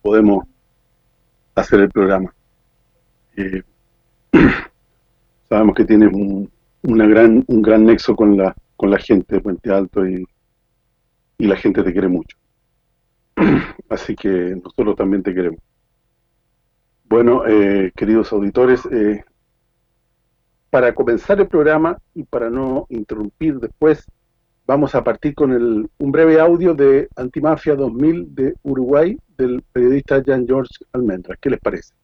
podemos hacer el programa. Eh, sabemos que tiene un, una gran, un gran nexo con la, con la gente de Puente Alto y, y la gente te quiere mucho. Así que nosotros también te queremos. Bueno, eh, queridos auditores, eh, para comenzar el programa y para no interrumpir después, vamos a partir con el, un breve audio de Antimafia 2000 de Uruguay del periodista Jean George Almendra. ¿Qué les parece?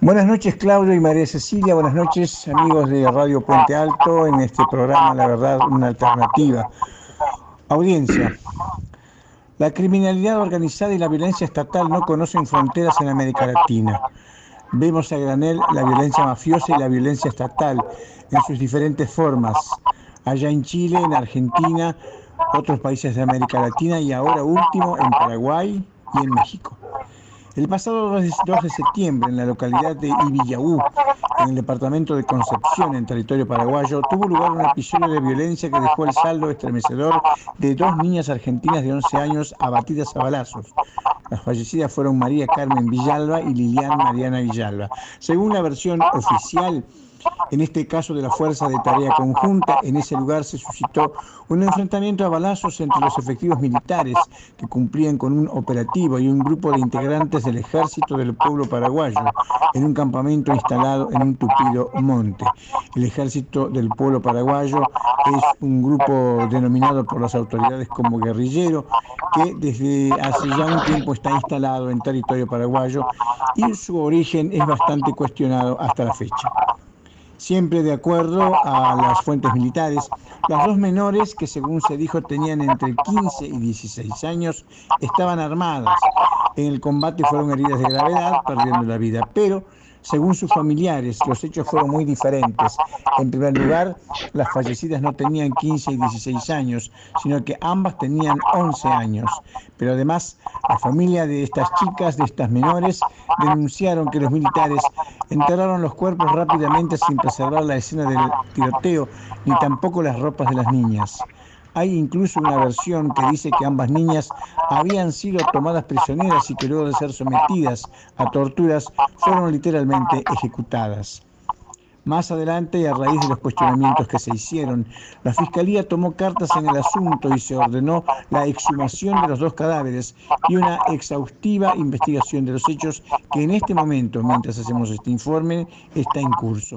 Buenas noches Claudio y María Cecilia, buenas noches amigos de Radio Puente Alto en este programa La Verdad, una alternativa. Audiencia, la criminalidad organizada y la violencia estatal no conocen fronteras en América Latina. Vemos a granel la violencia mafiosa y la violencia estatal en sus diferentes formas, allá en Chile, en Argentina, otros países de América Latina y ahora último en Paraguay y en México. El pasado 2 de septiembre, en la localidad de Ibiyaú, en el departamento de Concepción, en territorio paraguayo, tuvo lugar un episodio de violencia que dejó el saldo estremecedor de dos niñas argentinas de 11 años abatidas a balazos. Las fallecidas fueron María Carmen Villalba y Lilian Mariana Villalba. Según la versión oficial, en este caso de la Fuerza de Tarea Conjunta, en ese lugar se suscitó un enfrentamiento a balazos entre los efectivos militares que cumplían con un operativo y un grupo de integrantes del Ejército del Pueblo Paraguayo en un campamento instalado en un tupido monte. El Ejército del Pueblo Paraguayo es un grupo denominado por las autoridades como guerrillero que desde hace ya un tiempo está instalado en territorio paraguayo y su origen es bastante cuestionado hasta la fecha siempre de acuerdo a las fuentes militares. Las dos menores, que según se dijo tenían entre 15 y 16 años, estaban armadas. En el combate fueron heridas de gravedad, perdiendo la vida, pero según sus familiares, los hechos fueron muy diferentes. En primer lugar, las fallecidas no tenían 15 y 16 años, sino que ambas tenían 11 años. Pero además, la familia de estas chicas, de estas menores, denunciaron que los militares enterraron los cuerpos rápidamente sin preservar la escena del tiroteo, ni tampoco las ropas de las niñas. Hay incluso una versión que dice que ambas niñas habían sido tomadas prisioneras y que luego de ser sometidas a torturas fueron literalmente ejecutadas. Más adelante, y a raíz de los cuestionamientos que se hicieron, la Fiscalía tomó cartas en el asunto y se ordenó la exhumación de los dos cadáveres y una exhaustiva investigación de los hechos que en este momento, mientras hacemos este informe, está en curso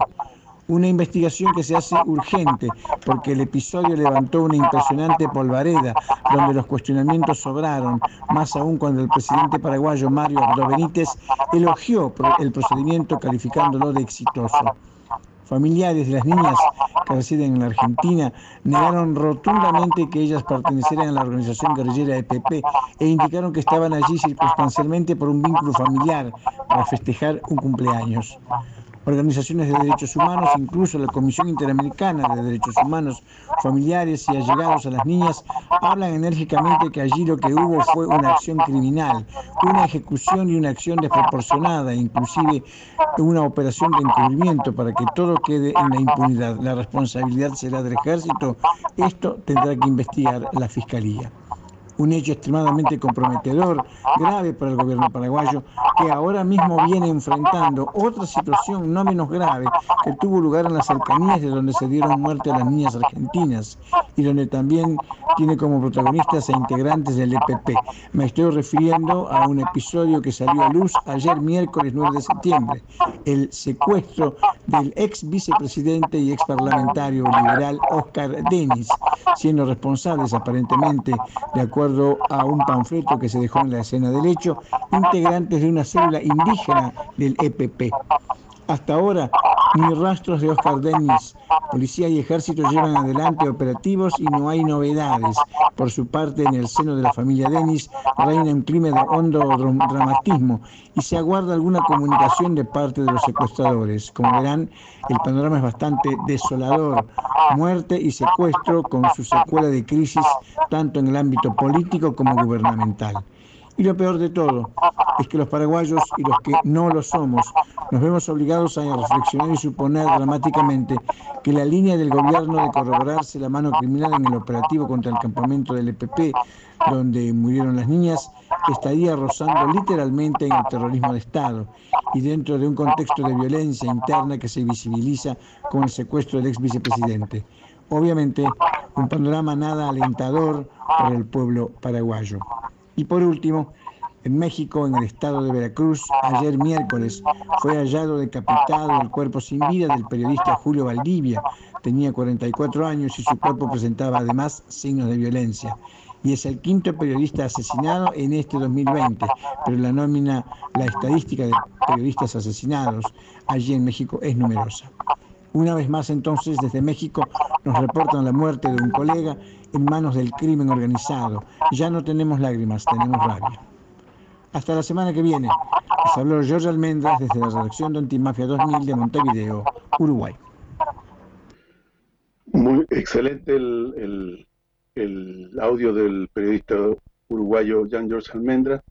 una investigación que se hace urgente porque el episodio levantó una impresionante polvareda donde los cuestionamientos sobraron, más aún cuando el presidente paraguayo Mario Abdo Benítez elogió el procedimiento calificándolo de exitoso. Familiares de las niñas que residen en la Argentina negaron rotundamente que ellas pertenecieran a la organización guerrillera EPP e indicaron que estaban allí circunstancialmente por un vínculo familiar para festejar un cumpleaños organizaciones de derechos humanos, incluso la Comisión Interamericana de Derechos Humanos, familiares y allegados a las niñas, hablan enérgicamente que allí lo que hubo fue una acción criminal, una ejecución y una acción desproporcionada, inclusive una operación de encubrimiento para que todo quede en la impunidad. La responsabilidad será del ejército, esto tendrá que investigar la Fiscalía un hecho extremadamente comprometedor, grave para el gobierno paraguayo, que ahora mismo viene enfrentando otra situación no menos grave que tuvo lugar en las cercanías de donde se dieron muerte a las niñas argentinas y donde también tiene como protagonistas a integrantes del EPP. Me estoy refiriendo a un episodio que salió a luz ayer miércoles 9 de septiembre, el secuestro del ex vicepresidente y ex parlamentario liberal Oscar Denis, siendo responsables aparentemente de acuerdo a un panfleto que se dejó en la escena del hecho, integrantes de una célula indígena del EPP. Hasta ahora, ni rastros de Oscar Denis. Policía y ejército llevan adelante operativos y no hay novedades. Por su parte, en el seno de la familia Denis reina un clima de hondo dramatismo y se aguarda alguna comunicación de parte de los secuestradores. Como verán, el panorama es bastante desolador. Muerte y secuestro con su secuela de crisis tanto en el ámbito político como gubernamental Y lo peor de todo es que los paraguayos y los que no lo somos nos vemos obligados a reflexionar y suponer dramáticamente que la línea del gobierno de corroborarse la mano criminal en el operativo contra el campamento del EPP, donde murieron las niñas, estaría rozando literalmente en el terrorismo de Estado y dentro de un contexto de violencia interna que se visibiliza con el secuestro del ex vicepresidente. Obviamente, un panorama nada alentador para el pueblo paraguayo. Y por último, en México, en el estado de Veracruz, ayer miércoles, fue hallado decapitado el cuerpo sin vida del periodista Julio Valdivia. Tenía 44 años y su cuerpo presentaba además signos de violencia. Y es el quinto periodista asesinado en este 2020, pero la nómina, la estadística de periodistas asesinados allí en México es numerosa. Una vez más entonces desde México nos reportan la muerte de un colega en manos del crimen organizado. Ya no tenemos lágrimas, tenemos rabia. Hasta la semana que viene. Les habló George Almendras desde la redacción de Antimafia 2000 de Montevideo, Uruguay. Muy excelente el, el, audio del periodista uruguayo Jean George Almendras,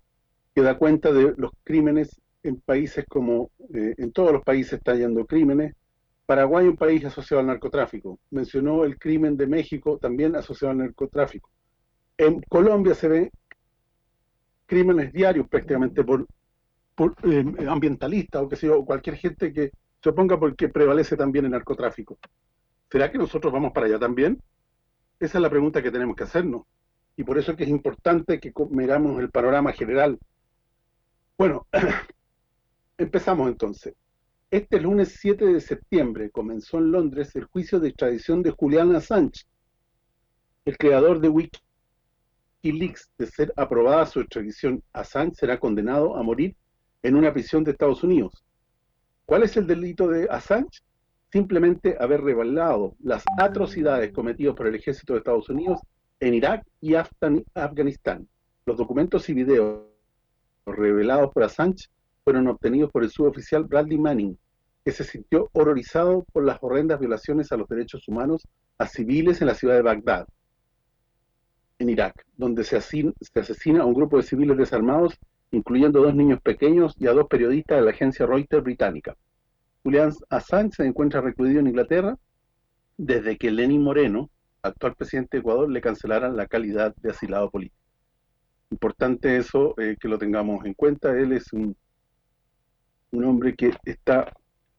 que da cuenta de los crímenes en países como, eh, en todos los países está yendo crímenes, Paraguay un país asociado al narcotráfico. Mencionó el crimen de México también asociado al narcotráfico. En Colombia se ve crímenes diarios prácticamente por, eh, ambientalistas o que cualquier gente que se oponga porque prevalece también el narcotráfico. ¿Será que nosotros vamos para allá también? Esa es la pregunta que tenemos que hacernos. Y por eso es que es importante que miramos el panorama general. Bueno, empezamos entonces. Este lunes 7 de septiembre comenzó en Londres el juicio de extradición de Julian Assange, el creador de Wikileaks. De ser aprobada su extradición, Assange será condenado a morir en una prisión de Estados Unidos. ¿Cuál es el delito de Assange? Simplemente haber revelado las atrocidades cometidas por el ejército de Estados Unidos en Irak y Afganistán. Los documentos y videos revelados por Assange fueron obtenidos por el suboficial Bradley Manning, que se sintió horrorizado por las horrendas violaciones a los derechos humanos a civiles en la ciudad de Bagdad, en Irak, donde se, asesina a un grupo de civiles desarmados, incluyendo dos niños pequeños y a dos periodistas de la agencia Reuters británica. Julian Assange se encuentra recluido en Inglaterra desde que Lenín Moreno, actual presidente de Ecuador, le cancelara la calidad de asilado político. Importante eso, eh, que lo tengamos en cuenta. Él es un, un hombre que está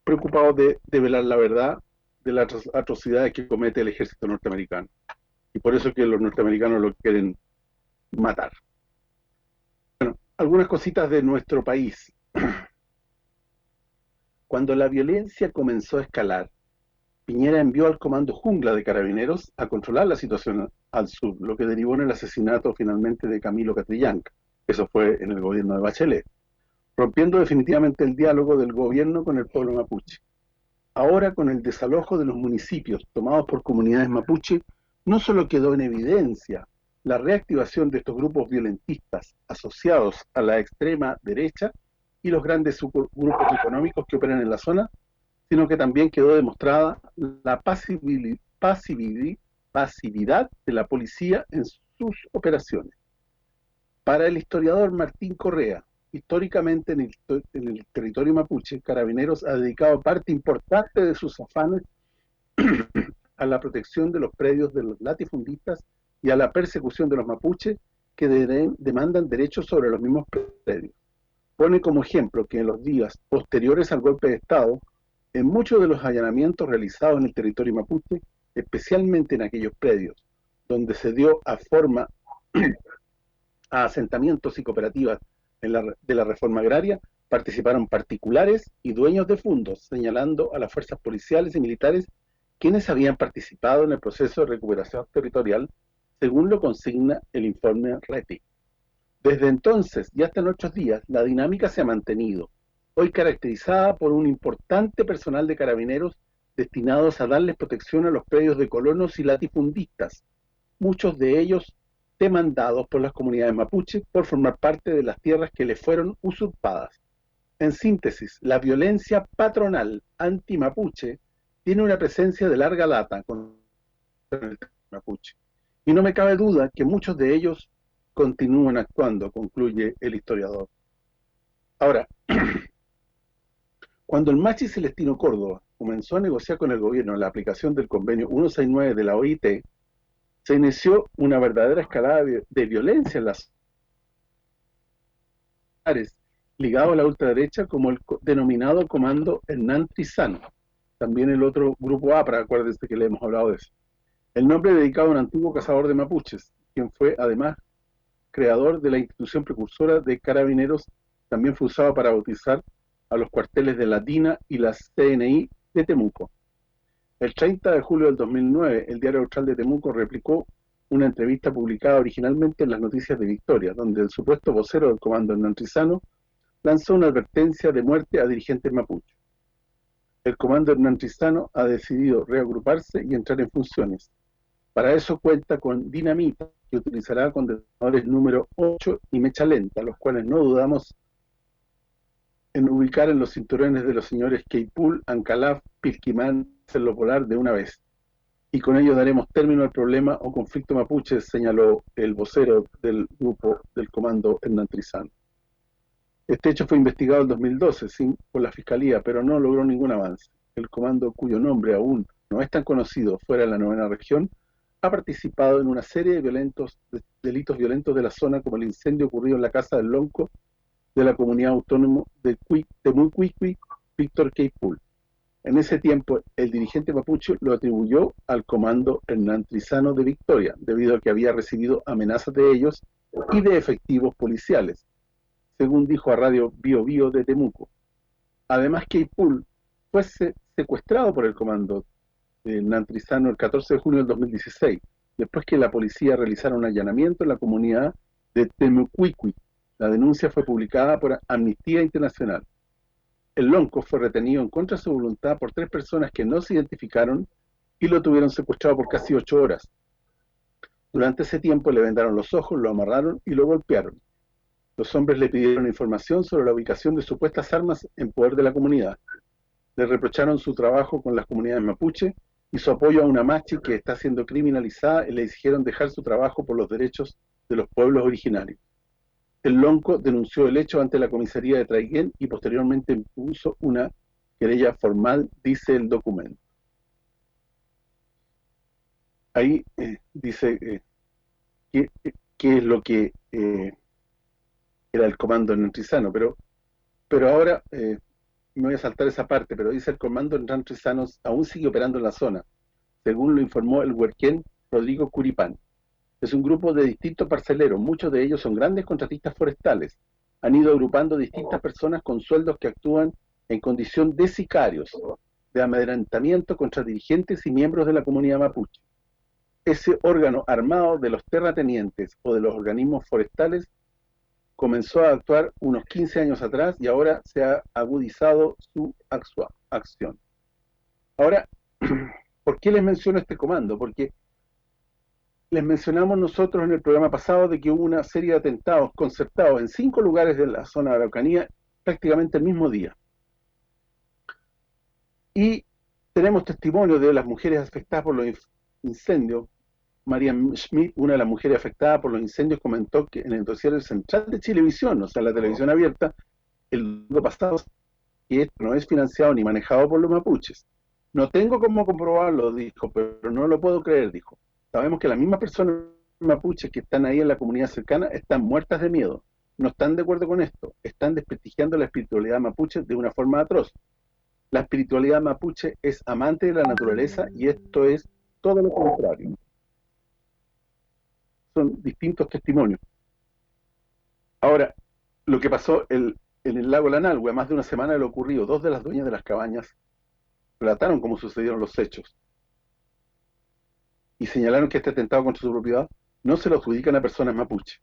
preocupados de, velar la verdad de las atrocidades que comete el ejército norteamericano. Y por eso que los norteamericanos lo quieren matar. Bueno, algunas cositas de nuestro país. Cuando la violencia comenzó a escalar, Piñera envió al Comando Jungla de Carabineros a controlar la situación al sur, lo que derivó en el asesinato finalmente de Camilo Catrillanca. Eso fue en el gobierno de Bachelet rompiendo definitivamente el diálogo del gobierno con el pueblo mapuche. Ahora, con el desalojo de los municipios tomados por comunidades mapuche, no solo quedó en evidencia la reactivación de estos grupos violentistas asociados a la extrema derecha y los grandes grupos económicos que operan en la zona, sino que también quedó demostrada la pasividad de la policía en sus operaciones. Para el historiador Martín Correa, históricamente en el, territorio mapuche, Carabineros ha dedicado parte importante de sus afanes a la protección de los predios de los latifundistas y a la persecución de los mapuches que demandan derechos sobre los mismos predios. Pone como ejemplo que en los días posteriores al golpe de Estado, en muchos de los allanamientos realizados en el territorio mapuche, especialmente en aquellos predios donde se dio a forma a asentamientos y cooperativas de la reforma agraria participaron particulares y dueños de fondos, señalando a las fuerzas policiales y militares quienes habían participado en el proceso de recuperación territorial, según lo consigna el informe RETI. Desde entonces y hasta nuestros días, la dinámica se ha mantenido, hoy caracterizada por un importante personal de carabineros destinados a darles protección a los predios de colonos y latifundistas, muchos de ellos demandados por las comunidades mapuche por formar parte de las tierras que le fueron usurpadas. En síntesis, la violencia patronal anti-mapuche tiene una presencia de larga data con el mapuche. Y no me cabe duda que muchos de ellos continúan actuando, concluye el historiador. Ahora, cuando el Machi Celestino Córdoba comenzó a negociar con el gobierno la aplicación del convenio 169 de la OIT, se inició una verdadera escalada de, violencia en las áreas ligado a la ultraderecha como el denominado Comando Hernán Trizano, también el otro grupo APRA, acuérdense que le hemos hablado de eso. El nombre dedicado a un antiguo cazador de mapuches, quien fue además creador de la institución precursora de carabineros, también fue usado para bautizar a los cuarteles de la DINA y la CNI de Temuco. El 30 de julio del 2009, el Diario Austral de Temuco replicó una entrevista publicada originalmente en las noticias de Victoria, donde el supuesto vocero del comando hernantrizano lanzó una advertencia de muerte a dirigentes mapuche. El comando hernantrizano ha decidido reagruparse y entrar en funciones. Para eso cuenta con dinamita, que utilizará condenadores número 8 y mecha lenta, los cuales no dudamos en ubicar en los cinturones de los señores Keipul, Ancalaf, Pilquimán, Cerro Polar de una vez. Y con ello daremos término al problema o conflicto mapuche, señaló el vocero del grupo del comando hernantrizano. Este hecho fue investigado en 2012 sin, por la Fiscalía, pero no logró ningún avance. El comando, cuyo nombre aún no es tan conocido fuera de la novena región, ha participado en una serie de violentos delitos violentos de la zona, como el incendio ocurrido en la Casa del Lonco de la comunidad autónoma de, de Víctor Keipul. En ese tiempo, el dirigente mapuche lo atribuyó al comando Hernán Trizano de Victoria, debido a que había recibido amenazas de ellos y de efectivos policiales, según dijo a Radio Bio Bio de Temuco. Además, Keipul fue secuestrado por el comando Hernán Trizano el 14 de junio del 2016, después que la policía realizara un allanamiento en la comunidad de Temucuicui, la denuncia fue publicada por Amnistía Internacional. El lonco fue retenido en contra de su voluntad por tres personas que no se identificaron y lo tuvieron secuestrado por casi ocho horas. Durante ese tiempo le vendaron los ojos, lo amarraron y lo golpearon. Los hombres le pidieron información sobre la ubicación de supuestas armas en poder de la comunidad. Le reprocharon su trabajo con las comunidades mapuche y su apoyo a una machi que está siendo criminalizada y le exigieron dejar su trabajo por los derechos de los pueblos originarios. El Lonco denunció el hecho ante la comisaría de Traiguén y posteriormente impuso una querella formal, dice el documento. Ahí eh, dice eh, qué, es lo que eh, era el comando Nantrizano, pero pero ahora me voy a saltar esa parte, pero dice el comando Nantrizano aún sigue operando en la zona, según lo informó el huerquén Rodrigo Curipán. Es un grupo de distintos parceleros, muchos de ellos son grandes contratistas forestales. Han ido agrupando distintas personas con sueldos que actúan en condición de sicarios, de amedrentamiento contra dirigentes y miembros de la comunidad mapuche. Ese órgano armado de los terratenientes o de los organismos forestales comenzó a actuar unos 15 años atrás y ahora se ha agudizado su acción. Ahora, ¿por qué les menciono este comando? Porque les mencionamos nosotros en el programa pasado de que hubo una serie de atentados concertados en cinco lugares de la zona de Araucanía prácticamente el mismo día. Y tenemos testimonio de las mujeres afectadas por los incendios. María Schmidt, una de las mujeres afectadas por los incendios, comentó que en el noticiero central de Chilevisión, o sea, la televisión abierta, el domingo pasado, que esto no es financiado ni manejado por los mapuches. No tengo cómo comprobarlo, dijo, pero no lo puedo creer, dijo sabemos que las mismas personas mapuches que están ahí en la comunidad cercana están muertas de miedo, no están de acuerdo con esto, están desprestigiando la espiritualidad mapuche de una forma atroz. La espiritualidad mapuche es amante de la naturaleza y esto es todo lo contrario. Son distintos testimonios. Ahora, lo que pasó en el lago Lanalhue, más de una semana de lo ocurrido, dos de las dueñas de las cabañas relataron cómo sucedieron los hechos y señalaron que este atentado contra su propiedad no se lo adjudican a personas mapuche.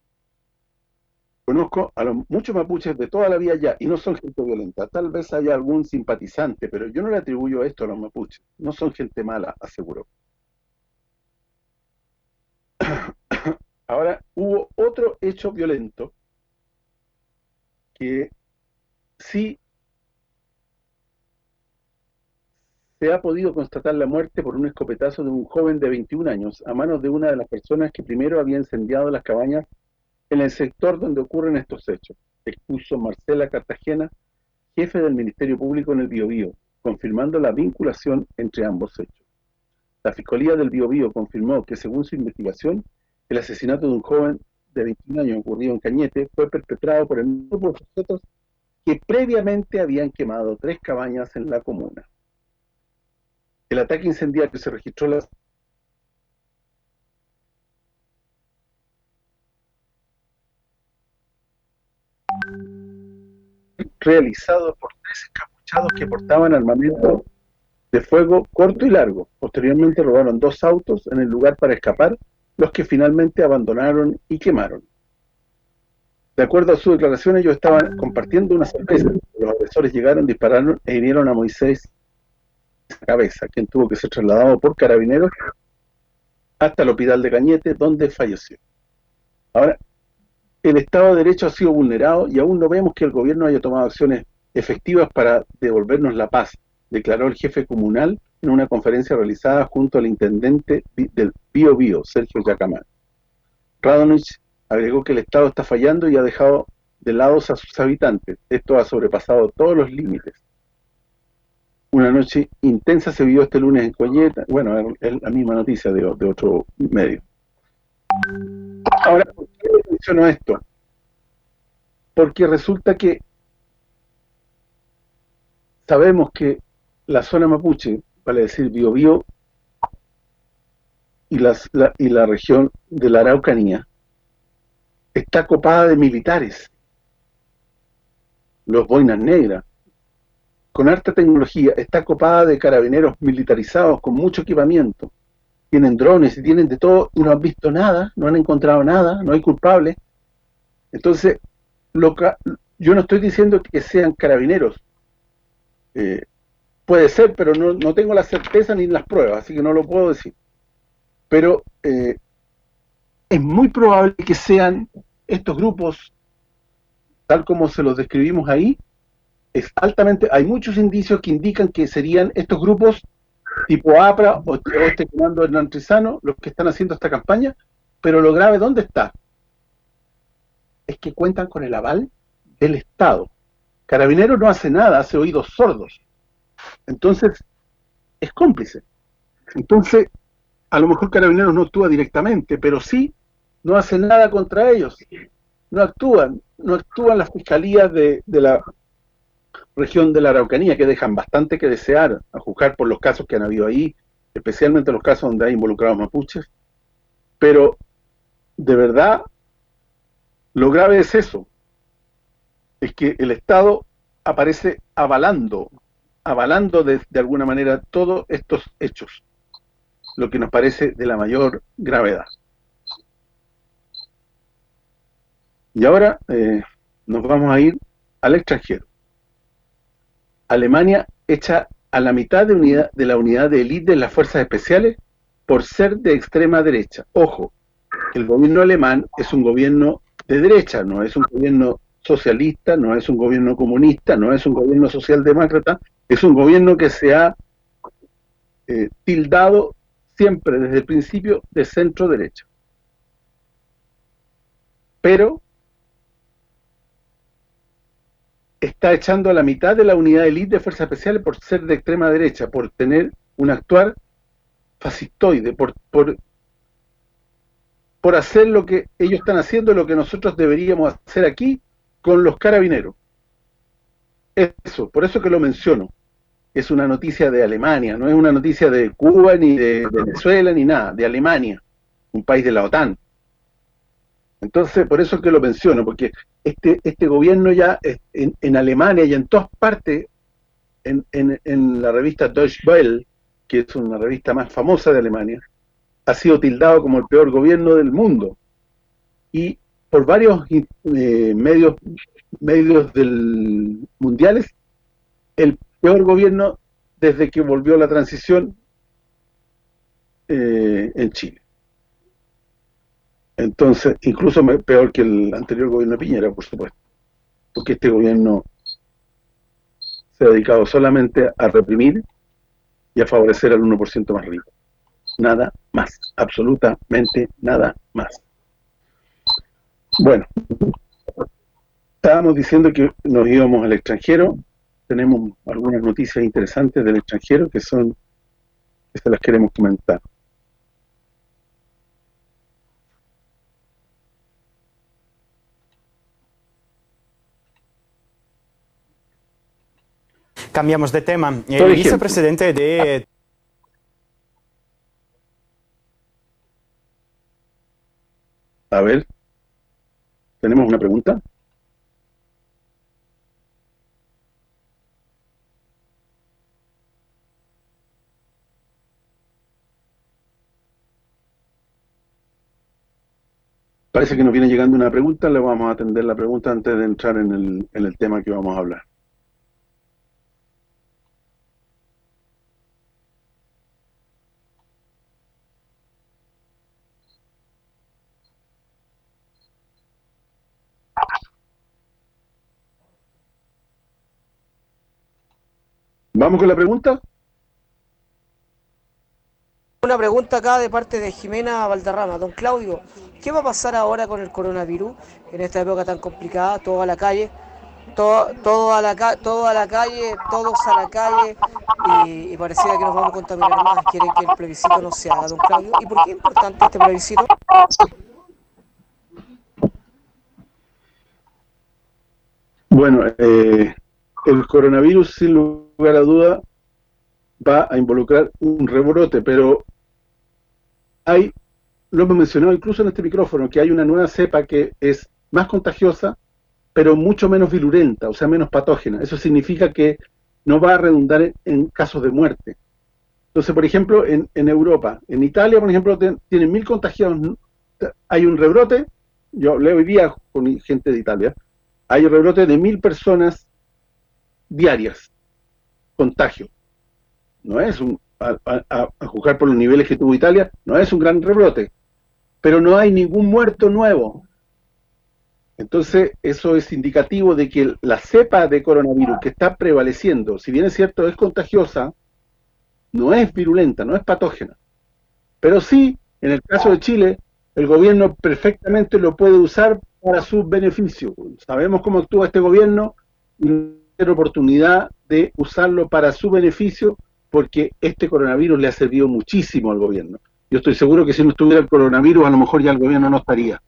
Conozco a los muchos mapuches de toda la vida ya y no son gente violenta. Tal vez haya algún simpatizante, pero yo no le atribuyo esto a los mapuches. No son gente mala, aseguró. Ahora, hubo otro hecho violento que sí se ha podido constatar la muerte por un escopetazo de un joven de 21 años a manos de una de las personas que primero había incendiado las cabañas en el sector donde ocurren estos hechos, expuso Marcela Cartagena, jefe del Ministerio Público en el Biobío, confirmando la vinculación entre ambos hechos. La Fiscalía del Biobío confirmó que según su investigación, el asesinato de un joven de 21 años ocurrido en Cañete fue perpetrado por el grupo de sujetos que previamente habían quemado tres cabañas en la comuna. El ataque incendiario se registró la realizado por tres encapuchados que portaban armamento de fuego corto y largo. Posteriormente robaron dos autos en el lugar para escapar, los que finalmente abandonaron y quemaron. De acuerdo a su declaración, ellos estaban compartiendo una sorpresa. Los agresores llegaron, dispararon e hirieron a Moisés cabeza, quien tuvo que ser trasladado por carabineros hasta el hospital de Cañete, donde falleció. Ahora, el Estado de Derecho ha sido vulnerado y aún no vemos que el gobierno haya tomado acciones efectivas para devolvernos la paz, declaró el jefe comunal en una conferencia realizada junto al intendente del Bio Bio, Sergio Yacamán. Radonich agregó que el Estado está fallando y ha dejado de lado a sus habitantes. Esto ha sobrepasado todos los límites. Una noche intensa se vio este lunes en Coyeta. Bueno, es la misma noticia de, de otro medio. Ahora, ¿por qué menciono esto? Porque resulta que sabemos que la zona mapuche, vale decir Biobío y, las, la, y la región de la Araucanía, está copada de militares, los boinas negras, con harta tecnología, está copada de carabineros militarizados con mucho equipamiento, tienen drones y tienen de todo y no han visto nada, no han encontrado nada, no hay culpables. Entonces, yo no estoy diciendo que sean carabineros. Eh, puede ser, pero no, no, tengo la certeza ni las pruebas, así que no lo puedo decir. Pero eh, es muy probable que sean estos grupos, tal como se los describimos ahí, es altamente, hay muchos indicios que indican que serían estos grupos tipo APRA o, este comando Hernán Trizano, los que están haciendo esta campaña, pero lo grave, ¿dónde está? Es que cuentan con el aval del Estado. Carabinero no hace nada, hace oídos sordos. Entonces, es cómplice. Entonces, a lo mejor Carabineros no actúa directamente, pero sí no hace nada contra ellos. No actúan, no actúan las fiscalías de, de la región de la Araucanía que dejan bastante que desear a juzgar por los casos que han habido ahí, especialmente los casos donde hay involucrados mapuches, pero de verdad lo grave es eso, es que el Estado aparece avalando, avalando de, alguna manera todos estos hechos, lo que nos parece de la mayor gravedad. Y ahora eh, nos vamos a ir al extranjero. Alemania echa a la mitad de, unidad, de la unidad de élite de las fuerzas especiales por ser de extrema derecha. Ojo, el gobierno alemán es un gobierno de derecha, no es un gobierno socialista, no es un gobierno comunista, no es un gobierno socialdemócrata, es un gobierno que se ha eh, tildado siempre desde el principio de centro derecha. Pero está echando a la mitad de la unidad élite de fuerzas especiales por ser de extrema derecha, por tener un actuar fascistoide, por, por, por hacer lo que ellos están haciendo, lo que nosotros deberíamos hacer aquí con los carabineros. Eso, por eso que lo menciono. Es una noticia de Alemania, no es una noticia de Cuba, ni de Venezuela, ni nada, de Alemania, un país de la OTAN. Entonces, por eso es que lo menciono, porque este este gobierno ya en, en Alemania y en todas partes, en, en, en, la revista Deutsche Welle, que es una revista más famosa de Alemania, ha sido tildado como el peor gobierno del mundo. Y por varios eh, medios medios del mundiales, el peor gobierno desde que volvió la transición eh, en Chile. Entonces, incluso peor que el anterior gobierno de Piñera, por supuesto. Porque este gobierno se ha dedicado solamente a reprimir y a favorecer al 1% más rico. Nada más, absolutamente nada más. Bueno, estábamos diciendo que nos íbamos al extranjero. Tenemos algunas noticias interesantes del extranjero que son que se las queremos comentar. Cambiamos de tema. El vicepresidente de... A ver, ¿tenemos una pregunta? Parece que nos viene llegando una pregunta, le vamos a atender la pregunta antes de entrar en el, en el tema que vamos a hablar. ¿Vamos con la pregunta? Una pregunta acá de parte de Jimena Valderrama. Don Claudio, ¿qué va a pasar ahora con el coronavirus en esta época tan complicada? Todo a la calle, todo, todo a, la, todo a la calle, todos a la calle y, y pareciera que nos vamos a contaminar más. Quieren que el plebiscito no se haga, don Claudio. ¿Y por qué es importante este plebiscito? Bueno, eh, el coronavirus, sin lugar a duda, va a involucrar un rebrote, pero hay, lo hemos mencionado incluso en este micrófono, que hay una nueva cepa que es más contagiosa, pero mucho menos virulenta, o sea, menos patógena. Eso significa que no va a redundar en, casos de muerte. Entonces, por ejemplo, en, en Europa, en Italia, por ejemplo, tienen mil contagiados, hay un rebrote, yo leo hoy día con gente de Italia, hay un rebrote de mil personas diarias, contagio. No es un, a, juzgar por los niveles que tuvo Italia, no es un gran rebrote, pero no hay ningún muerto nuevo. Entonces, eso es indicativo de que la cepa de coronavirus que está prevaleciendo, si bien es cierto, es contagiosa, no es virulenta, no es patógena. Pero sí, en el caso de Chile, el gobierno perfectamente lo puede usar para su beneficio. Sabemos cómo actúa este gobierno oportunidad de usarlo para su beneficio porque este coronavirus le ha servido muchísimo al gobierno. Yo estoy seguro que si no estuviera el coronavirus, a lo mejor ya el gobierno no estaría.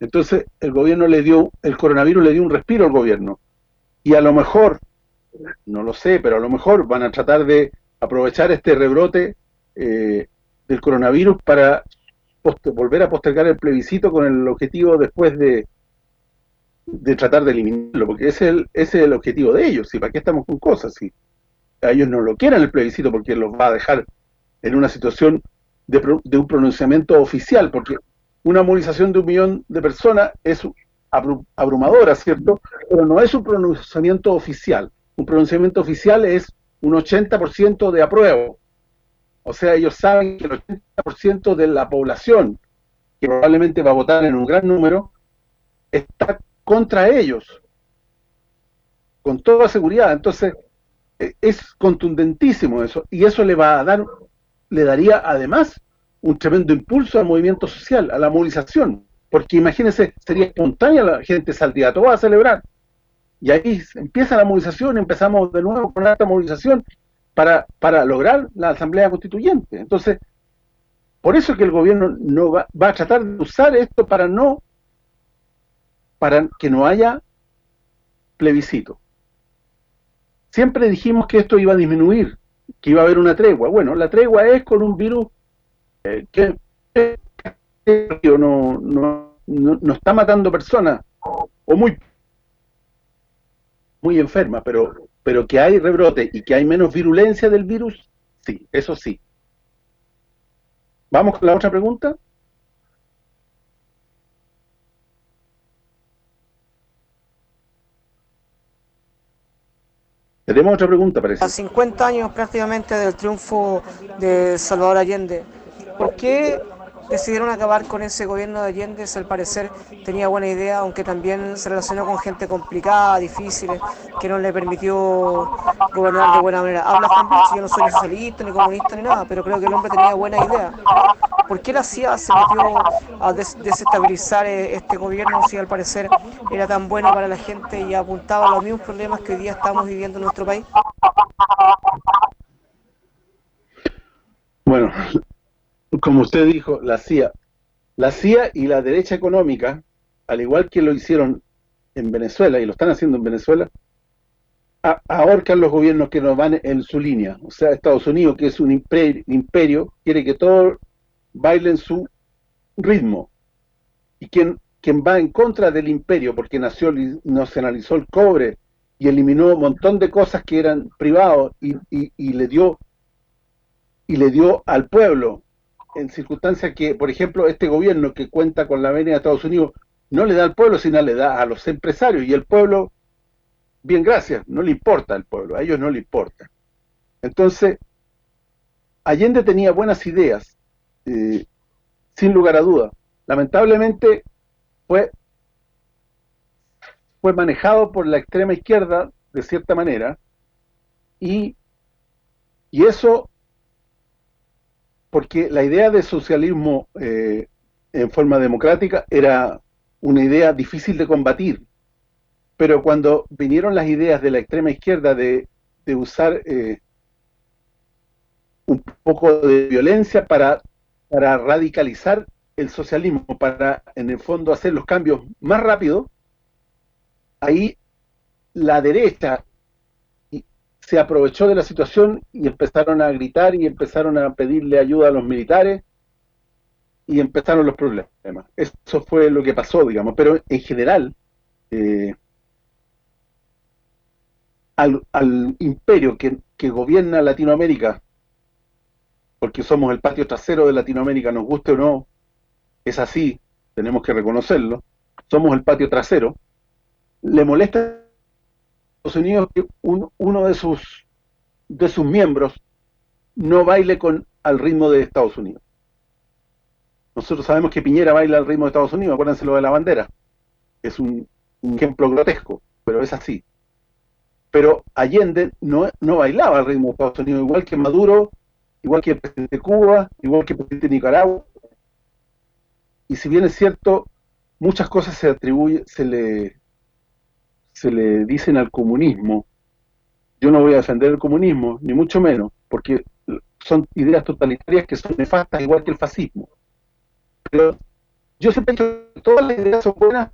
Entonces, el gobierno le dio, el coronavirus le dio un respiro al gobierno. Y a lo mejor, no lo sé, pero a lo mejor van a tratar de aprovechar este rebrote eh, del coronavirus para volver a postergar el plebiscito con el objetivo después de, de tratar de eliminarlo, porque ese es el, es el objetivo de ellos, ¿y para qué estamos con cosas? ¿sí? a ellos no lo quieran el plebiscito porque los va a dejar en una situación de, un pronunciamiento oficial, porque una movilización de un millón de personas es abrumadora, ¿cierto? Pero no es un pronunciamiento oficial. Un pronunciamiento oficial es un 80% de apruebo. O sea, ellos saben que el 80% de la población, que probablemente va a votar en un gran número, está contra ellos. Con toda seguridad. Entonces, es contundentísimo eso, y eso le va a dar, le daría además un tremendo impulso al movimiento social, a la movilización, porque imagínense, sería espontánea la gente saldría todo a celebrar, y ahí empieza la movilización, empezamos de nuevo con esta movilización para, para lograr la asamblea constituyente, entonces, por eso es que el gobierno no va, va a tratar de usar esto para no, para que no haya plebiscito siempre dijimos que esto iba a disminuir, que iba a haber una tregua. Bueno, la tregua es con un virus eh, que no, no, no, está matando personas, o muy muy enferma, pero pero que hay rebrote y que hay menos virulencia del virus, sí, eso sí. ¿Vamos con la otra pregunta? Tenemos otra pregunta, parece. A 50 años prácticamente del triunfo de Salvador Allende, ¿por qué decidieron acabar con ese gobierno de Allende, al parecer tenía buena idea, aunque también se relacionó con gente complicada, difícil, que no le permitió gobernar de buena manera. Habla Juan yo no soy socialista, ni comunista, ni nada, pero creo que el hombre tenía buena idea. ¿Por qué la CIA se metió a desestabilizar eh, este gobierno si al parecer era tan bueno para la gente y apuntaba a los mismos problemas que hoy día estamos viviendo en nuestro país? Bueno, como usted dijo, la CIA, la CIA y la derecha económica, al igual que lo hicieron en Venezuela y lo están haciendo en Venezuela, ahorcan los gobiernos que no van en su línea. O sea, Estados Unidos, que es un imperio, quiere que todos bailen su ritmo. Y quien, quien va en contra del imperio, porque nació, nacionalizó el cobre y eliminó un montón de cosas que eran privados y, y le dio y le dio al pueblo, en circunstancias que, por ejemplo, este gobierno que cuenta con la venia de Estados Unidos, no le da al pueblo, sino le da a los empresarios, y el pueblo, bien gracias, no le importa al pueblo, a ellos no le importa. Entonces, Allende tenía buenas ideas, eh, sin lugar a duda. Lamentablemente, fue, fue manejado por la extrema izquierda, de cierta manera, y, y eso porque la idea de socialismo eh, en forma democrática era una idea difícil de combatir, pero cuando vinieron las ideas de la extrema izquierda de, usar eh, un poco de violencia para, para radicalizar el socialismo, para en el fondo hacer los cambios más rápido, ahí la derecha se aprovechó de la situación y empezaron a gritar y empezaron a pedirle ayuda a los militares y empezaron los problemas. Eso fue lo que pasó, digamos, pero en general eh, al, imperio que, que gobierna Latinoamérica, porque somos el patio trasero de Latinoamérica, nos guste o no, es así, tenemos que reconocerlo, somos el patio trasero, le molesta Unidos que uno de sus de sus miembros no baile con al ritmo de Estados Unidos. Nosotros sabemos que Piñera baila al ritmo de Estados Unidos, acuérdense lo de la bandera. Es un, ejemplo grotesco, pero es así. Pero Allende no, no bailaba al ritmo de Estados Unidos, igual que Maduro, igual que el presidente de Cuba, igual que el presidente de Nicaragua. Y si bien es cierto, muchas cosas se atribuye, se le se le dicen al comunismo, yo no voy a defender el comunismo, ni mucho menos, porque son ideas totalitarias que son nefastas igual que el fascismo. Pero yo siempre he dicho que todas las ideas son buenas,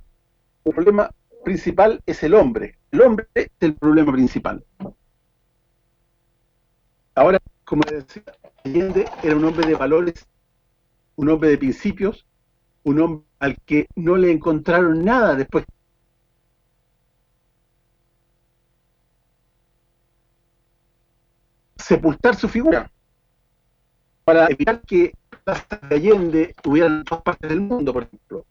el problema principal es el hombre. El hombre es el problema principal. Ahora, como decía, Allende era un hombre de valores, un hombre de principios, un hombre al que no le encontraron nada después sepultar su figura para evitar que plazas de Allende hubieran en todas partes del mundo, por ejemplo.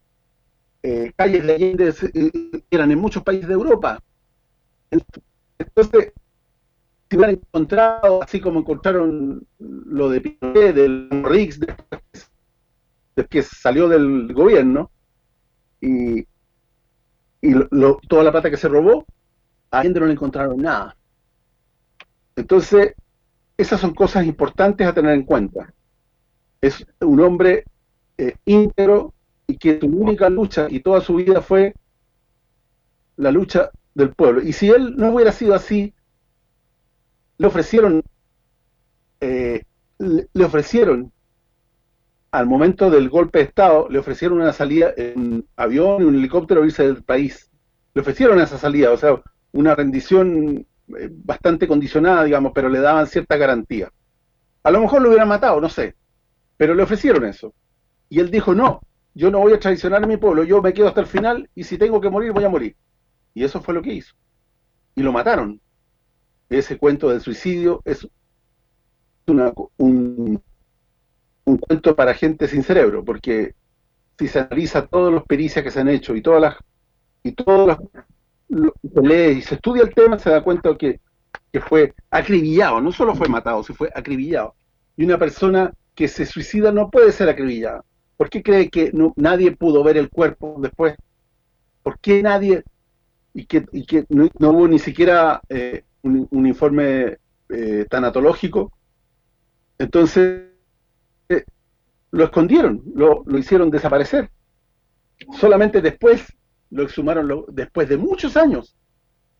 Eh, calles de Allende eh, eran en muchos países de Europa. Entonces, si hubieran encontrado, así como encontraron lo de Pinochet, del Riggs, después, que salió del gobierno, y, y toda la plata que se robó, a Allende no le encontraron nada. Entonces, esas son cosas importantes a tener en cuenta. Es un hombre eh, íntegro y que su única lucha y toda su vida fue la lucha del pueblo. Y si él no hubiera sido así, le ofrecieron eh, le ofrecieron al momento del golpe de Estado, le ofrecieron una salida en avión, en un helicóptero, irse del país. Le ofrecieron esa salida, o sea, una rendición bastante condicionada, digamos, pero le daban cierta garantía. A lo mejor lo hubieran matado, no sé, pero le ofrecieron eso. Y él dijo, no, yo no voy a traicionar a mi pueblo, yo me quedo hasta el final y si tengo que morir, voy a morir. Y eso fue lo que hizo. Y lo mataron. Ese cuento del suicidio es un, un cuento para gente sin cerebro, porque si se analiza todas las pericias que se han hecho y todas las y todas las se lee y se estudia el tema, se da cuenta que, que fue acribillado, no solo fue matado, se fue acribillado. Y una persona que se suicida no puede ser acribillada. ¿Por qué cree que nadie pudo ver el cuerpo después? ¿Por qué nadie, y que, y que no, hubo ni siquiera eh, un, informe eh, tanatológico? Entonces, eh, lo escondieron, lo, lo, hicieron desaparecer. Solamente después, lo exhumaron, después de muchos años,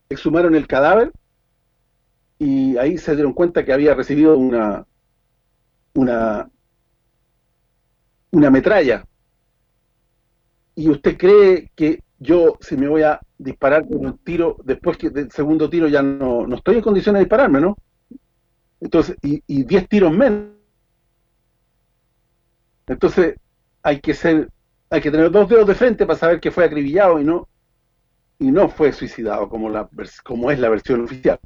exhumaron el cadáver y ahí se dieron cuenta que había recibido una una una metralla y usted cree que yo si me voy a disparar con un tiro después que del segundo tiro ya no, no estoy en condiciones de dispararme, ¿no? Entonces, y 10 tiros menos. Entonces, hay que ser hay que tener dos dedos de frente para saber que fue acribillado y no y no fue suicidado como la como es la versión oficial.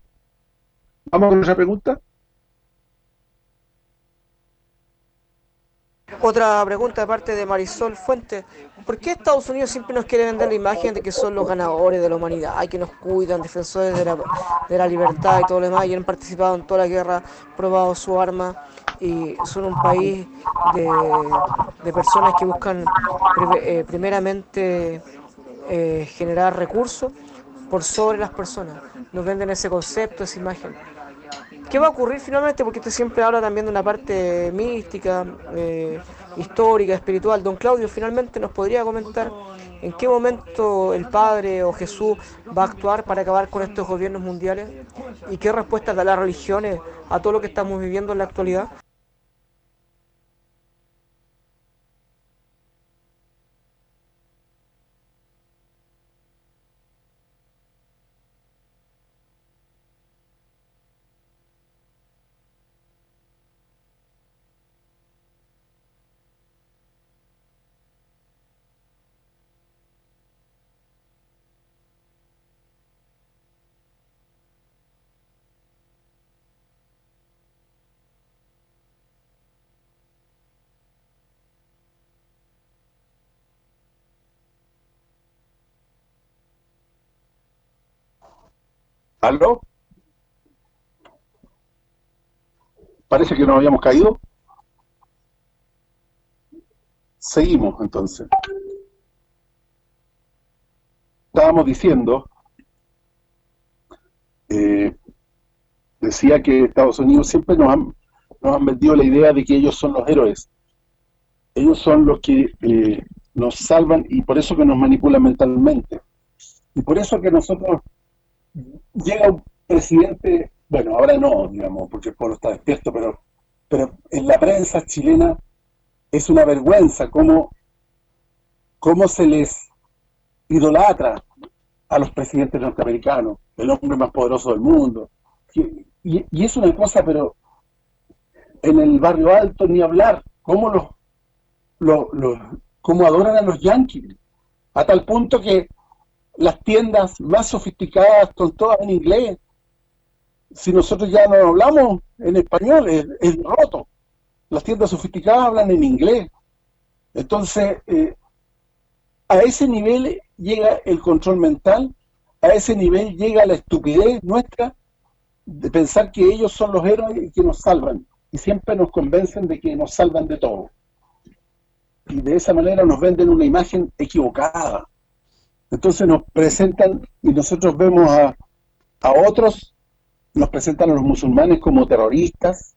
Vamos con otra pregunta. Otra pregunta de parte de Marisol Fuente. ¿Por qué Estados Unidos siempre nos quiere vender la imagen de que son los ganadores de la humanidad? Hay que nos cuidan, defensores de la, de la libertad y todo lo demás, y han participado en toda la guerra, probado su arma, y son un país de, de personas que buscan eh, primeramente eh, generar recursos por sobre las personas. Nos venden ese concepto, esa imagen. ¿Qué va a ocurrir finalmente? Porque usted siempre habla también de una parte mística, eh, histórica, espiritual. Don Claudio, finalmente nos podría comentar en qué momento el Padre o Jesús va a actuar para acabar con estos gobiernos mundiales y qué respuestas da las religiones a todo lo que estamos viviendo en la actualidad. ¿Aló? Parece que nos habíamos caído. Seguimos, entonces. Estábamos diciendo, eh, decía que Estados Unidos siempre nos han, nos han vendido la idea de que ellos son los héroes. Ellos son los que eh, nos salvan y por eso que nos manipulan mentalmente. Y por eso que nosotros llega un presidente, bueno, ahora no, digamos, porque el pueblo está despierto, pero pero en la prensa chilena es una vergüenza cómo, cómo se les idolatra a los presidentes norteamericanos, el hombre más poderoso del mundo. Y, y, es una cosa, pero en el barrio alto ni hablar, cómo los, los, los cómo adoran a los yanquis, a tal punto que las tiendas más sofisticadas con todas en inglés. Si nosotros ya no hablamos en español, es, roto. Las tiendas sofisticadas hablan en inglés. Entonces, eh, a ese nivel llega el control mental, a ese nivel llega la estupidez nuestra de pensar que ellos son los héroes y que nos salvan. Y siempre nos convencen de que nos salvan de todo. Y de esa manera nos venden una imagen equivocada. Entonces nos presentan, y nosotros vemos a, a otros, nos presentan a los musulmanes como terroristas,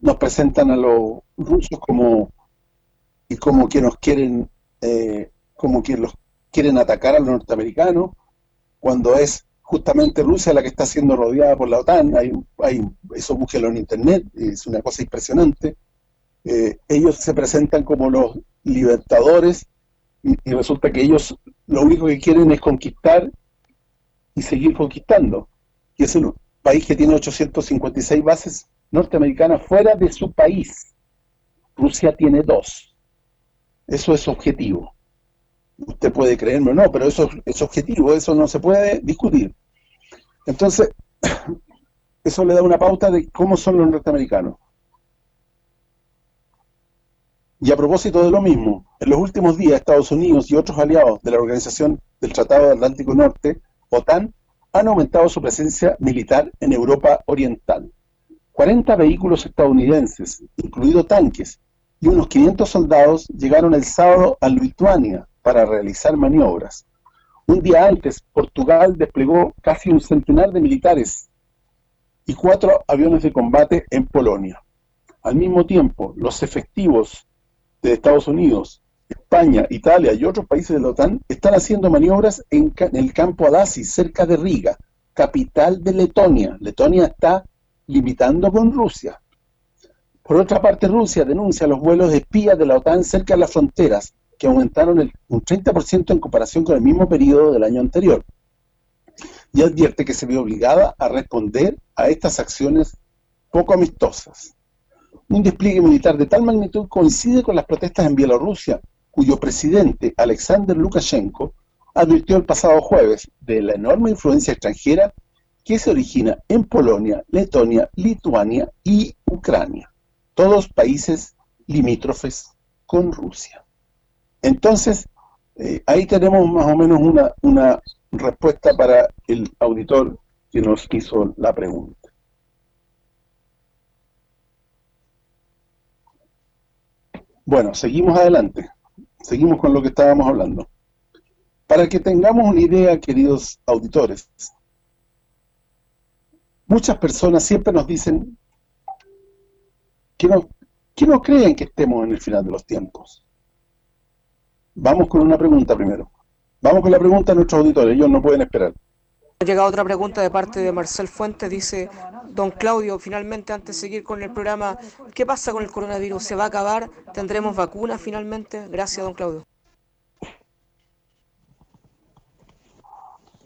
nos presentan a los rusos como y como que nos quieren eh, como que los quieren atacar a los norteamericanos cuando es justamente Rusia la que está siendo rodeada por la OTAN. Hay, hay eso búsquelo en internet es una cosa impresionante. Eh, ellos se presentan como los libertadores y, resulta que ellos lo único que quieren es conquistar y seguir conquistando. Y es un país que tiene 856 bases norteamericanas fuera de su país. Rusia tiene dos. Eso es objetivo. Usted puede creerme o no, pero eso es objetivo, eso no se puede discutir. Entonces, eso le da una pauta de cómo son los norteamericanos. Y a propósito de lo mismo, en los últimos días Estados Unidos y otros aliados de la Organización del Tratado Atlántico Norte, OTAN, han aumentado su presencia militar en Europa Oriental. 40 vehículos estadounidenses, incluidos tanques, y unos 500 soldados llegaron el sábado a Lituania para realizar maniobras. Un día antes, Portugal desplegó casi un centenar de militares y cuatro aviones de combate en Polonia. Al mismo tiempo, los efectivos de Estados Unidos, España, Italia y otros países de la OTAN están haciendo maniobras en, el campo Adasi, cerca de Riga, capital de Letonia. Letonia está limitando con Rusia. Por otra parte, Rusia denuncia los vuelos de espías de la OTAN cerca de las fronteras, que aumentaron un 30% en comparación con el mismo periodo del año anterior. Y advierte que se ve obligada a responder a estas acciones poco amistosas. Un despliegue militar de tal magnitud coincide con las protestas en Bielorrusia, cuyo presidente, Alexander Lukashenko, advirtió el pasado jueves de la enorme influencia extranjera que se origina en Polonia, Letonia, Lituania y Ucrania, todos países limítrofes con Rusia. Entonces, eh, ahí tenemos más o menos una, una respuesta para el auditor que nos hizo la pregunta. Bueno, seguimos adelante. Seguimos con lo que estábamos hablando. Para que tengamos una idea, queridos auditores, muchas personas siempre nos dicen que no, que no creen que estemos en el final de los tiempos. Vamos con una pregunta primero. Vamos con la pregunta de nuestros auditores, ellos no pueden esperar. Ha llegado otra pregunta de parte de Marcel Fuentes, dice, don Claudio, finalmente antes de seguir con el programa, ¿qué pasa con el coronavirus? ¿Se va a acabar? ¿Tendremos vacuna finalmente? Gracias, don Claudio.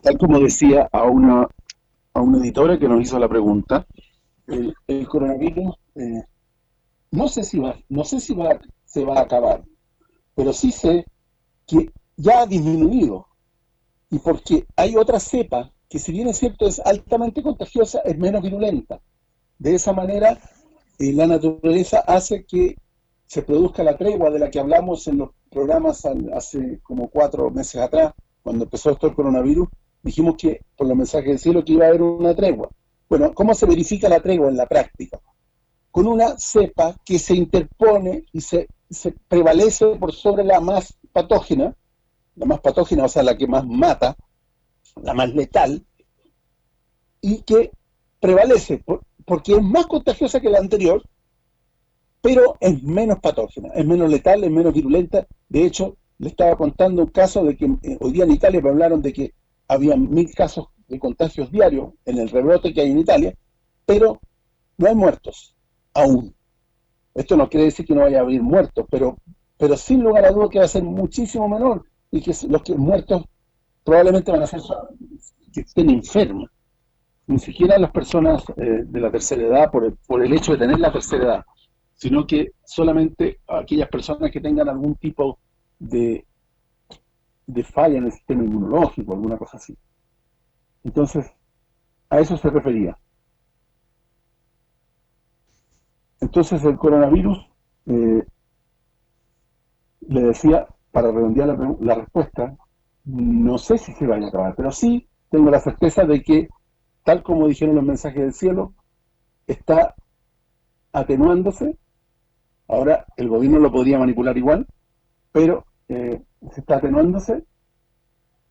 Tal como decía a una a una editora que nos hizo la pregunta, el, coronavirus eh, no sé si va no sé si va se va a acabar, pero sí sé que ya ha disminuido y porque hay otra cepa que si bien es cierto es altamente contagiosa, es menos virulenta. De esa manera, eh, la naturaleza hace que se produzca la tregua de la que hablamos en los programas hace como cuatro meses atrás, cuando empezó esto el coronavirus, dijimos que, por los mensajes del cielo, que iba a haber una tregua. Bueno, ¿cómo se verifica la tregua en la práctica? Con una cepa que se interpone y se, se prevalece por sobre la más patógena, la más patógena, o sea, la que más mata, la más letal, y que prevalece porque es más contagiosa que la anterior, pero es menos patógena, es menos letal, es menos virulenta. De hecho, le estaba contando un caso de que eh, hoy día en Italia me hablaron de que había mil casos de contagios diarios en el rebrote que hay en Italia, pero no hay muertos aún. Esto no quiere decir que no vaya a haber muertos, pero pero sin lugar a dudas que va a ser muchísimo menor y que los que muertos probablemente van a ser que estén enfermos. Ni siquiera las personas eh, de la tercera edad por el, por el hecho de tener la tercera edad, sino que solamente aquellas personas que tengan algún tipo de, de falla en el sistema inmunológico, alguna cosa así. Entonces, a eso se refería. Entonces el coronavirus, eh, le decía, para redondear la, respuesta, no sé si se vaya a acabar, pero sí tengo la certeza de que, tal como dijeron los mensajes del cielo, está atenuándose. Ahora el gobierno lo podría manipular igual, pero eh, se está atenuándose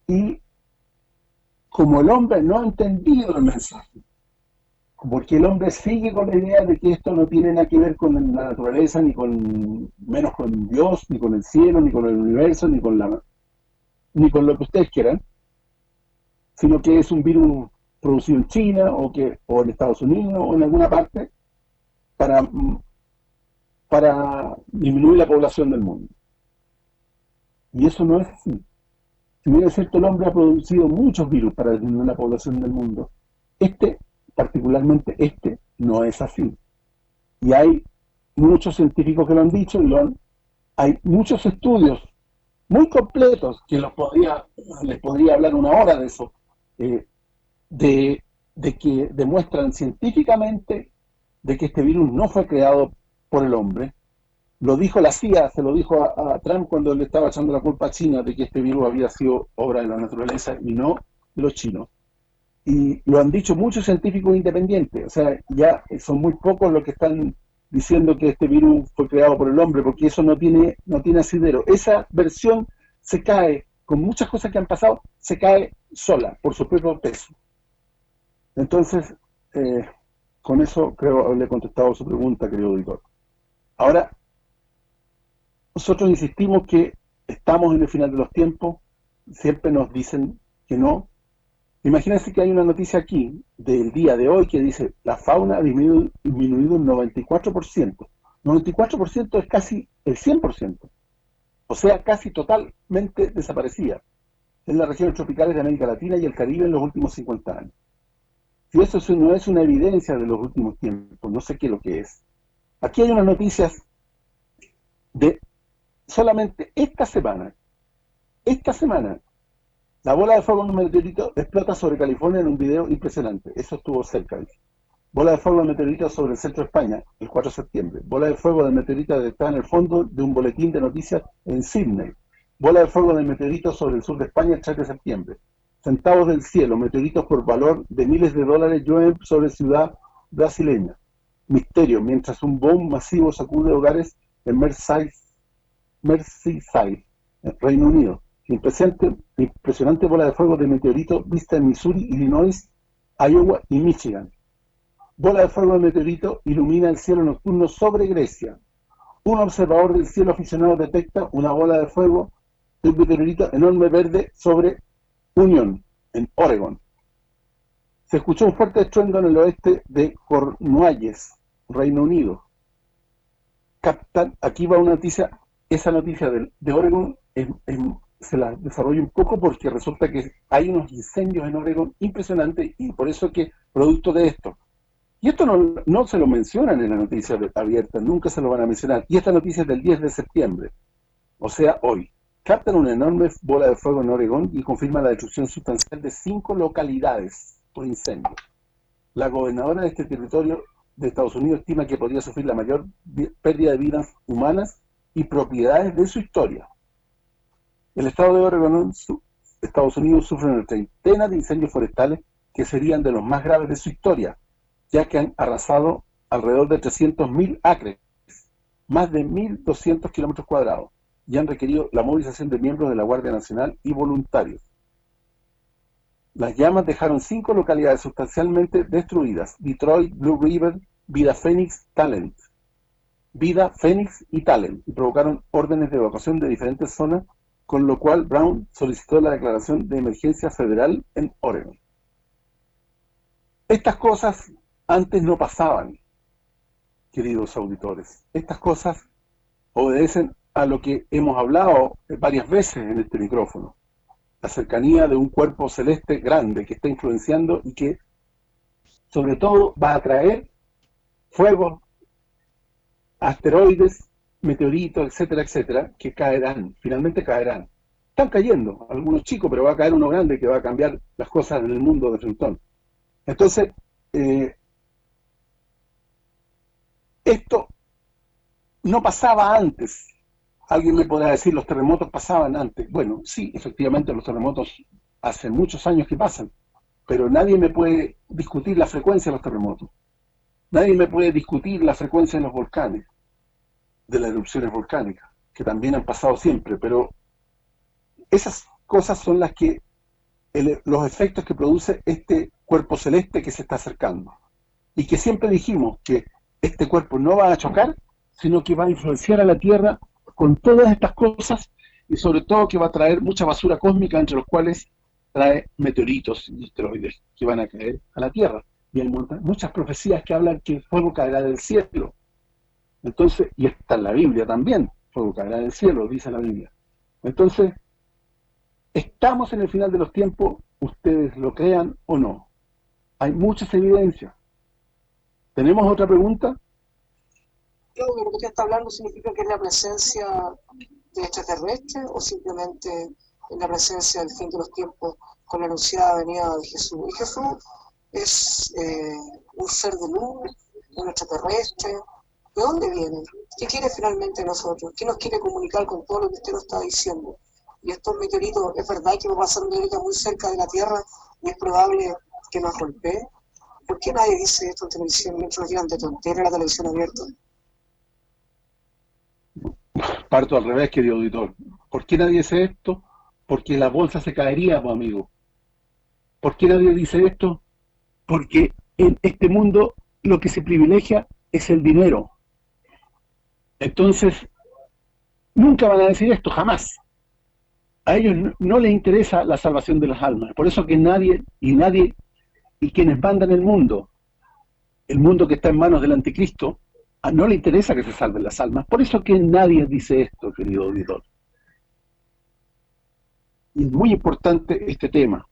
y como el hombre no ha entendido el mensaje, porque el hombre sigue con la idea de que esto no tiene nada que ver con la naturaleza, ni con menos con Dios, ni con el cielo, ni con el universo, ni con la ni con lo que ustedes quieran, sino que es un virus producido en China o que o en Estados Unidos o en alguna parte para para disminuir la población del mundo. Y eso no es así. Si bien es cierto, el hombre ha producido muchos virus para disminuir la población del mundo. Este particularmente este, no es así. Y hay muchos científicos que lo han dicho y lo hay muchos estudios muy completos que los podría, les podría hablar una hora de eso, eh, de, de que demuestran científicamente de que este virus no fue creado por el hombre. Lo dijo la CIA, se lo dijo a, a, Trump cuando le estaba echando la culpa a China de que este virus había sido obra de la naturaleza y no los chinos y lo han dicho muchos científicos independientes, o sea, ya son muy pocos los que están diciendo que este virus fue creado por el hombre, porque eso no tiene, no tiene asidero. Esa versión se cae, con muchas cosas que han pasado, se cae sola, por su propio peso. Entonces, eh, con eso creo haberle contestado su pregunta, querido auditor. Ahora, nosotros insistimos que estamos en el final de los tiempos, siempre nos dicen que no. Imagínense que hay una noticia aquí, del día de hoy, que dice, la fauna ha disminuido, disminuido un 94%. 94% es casi el 100%. O sea, casi totalmente desaparecida en las regiones tropicales de América Latina y el Caribe en los últimos 50 años. Si eso no es una evidencia de los últimos tiempos, no sé qué es lo que es. Aquí hay unas noticias de solamente esta semana, esta semana, la bola de fuego de un meteorito explota sobre California en un video impresionante. Eso estuvo cerca. Bola de fuego de meteorito sobre el centro de España, el 4 de septiembre. Bola de fuego de meteorito está en el fondo de un boletín de noticias en Sydney. Bola de fuego de meteorito sobre el sur de España el 3 de septiembre. Centavos del cielo, meteoritos por valor de miles de dólares llueven sobre ciudad brasileña. Misterio, mientras un bomb masivo sacude hogares en Merseyside, Merseyside, Reino Unido. Impresionante, bola de fuego de meteorito vista en Missouri, Illinois, Iowa y Michigan. Bola de fuego de meteorito ilumina el cielo nocturno sobre Grecia. Un observador del cielo aficionado detecta una bola de fuego de un meteorito enorme verde sobre Union, en Oregon. Se escuchó un fuerte estruendo en el oeste de Cornualles, Reino Unido. Captan, aquí va una noticia, esa noticia de, Oregon se la desarrollo un poco porque resulta que hay unos incendios en Oregon impresionantes y por eso que, producto de esto, y esto no, no se lo mencionan en la noticia abierta, nunca se lo van a mencionar, y esta noticia es del 10 de septiembre, o sea, hoy captan una enorme bola de fuego en Oregón y confirma la destrucción sustancial de cinco localidades por incendio. La gobernadora de este territorio de Estados Unidos estima que podría sufrir la mayor pérdida de vidas humanas y propiedades de su historia. El estado de Oregón, Estados Unidos, sufre una treintena de incendios forestales que serían de los más graves de su historia, ya que han arrasado alrededor de 300.000 acres, más de 1.200 kilómetros cuadrados y han requerido la movilización de miembros de la Guardia Nacional y voluntarios. Las llamas dejaron cinco localidades sustancialmente destruidas, Detroit, Blue River, Vida Phoenix, Talent, Vida Phoenix y Talent, y provocaron órdenes de evacuación de diferentes zonas, con lo cual Brown solicitó la declaración de emergencia federal en Oregon. Estas cosas antes no pasaban, queridos auditores. Estas cosas obedecen a lo que hemos hablado varias veces en este micrófono. La cercanía de un cuerpo celeste grande que está influenciando y que sobre todo va a traer fuegos, asteroides, meteoritos, etcétera, etcétera, que caerán, finalmente caerán. Están cayendo, algunos chicos, pero va a caer uno grande que va a cambiar las cosas en el mundo de Frentón. Entonces, eh, esto no pasaba antes, Alguien me podrá decir, los terremotos pasaban antes. Bueno, sí, efectivamente los terremotos hace muchos años que pasan, pero nadie me puede discutir la frecuencia de los terremotos. Nadie me puede discutir la frecuencia de los volcanes, de las erupciones volcánicas, que también han pasado siempre, pero esas cosas son las que los efectos que produce este cuerpo celeste que se está acercando. Y que siempre dijimos que este cuerpo no va a chocar, sino que va a influenciar a la Tierra con todas estas cosas y sobre todo que va a traer mucha basura cósmica entre los cuales trae meteoritos y asteroides que van a caer a la Tierra. Y hay muchas profecías que hablan que el fuego caerá del cielo. Entonces, y está en la Biblia también, fuego caerá del cielo, dice la Biblia. Entonces, estamos en el final de los tiempos, ustedes lo crean o no. Hay muchas evidencias. ¿Tenemos otra pregunta? lo que usted está hablando significa que es la presencia de extraterrestres o simplemente es la presencia del fin de los tiempos con la anunciada venida de Jesús. Y Jesús es eh, un ser de luz, un extraterrestre. ¿De dónde viene? ¿Qué quiere finalmente nosotros? ¿Qué nos quiere comunicar con todo lo que usted nos está diciendo? Y estos meteoritos, ¿es verdad que va a pasar un muy cerca de la Tierra y es probable que nos golpee? ¿Por qué nadie dice esto en televisión mientras nos llevan de tontera la televisión abierta? Parto al revés, querido auditor. ¿Por qué nadie dice esto? Porque la bolsa se caería, amigo. ¿Por qué nadie dice esto? Porque en este mundo lo que se privilegia es el dinero. Entonces, nunca van a decir esto, jamás. A ellos no, les interesa la salvación de las almas. Por eso que nadie, y nadie, y quienes mandan el mundo, el mundo que está en manos del anticristo, no le interesa que se salven las almas. Por eso que nadie dice esto, querido auditor. Y es muy importante este tema,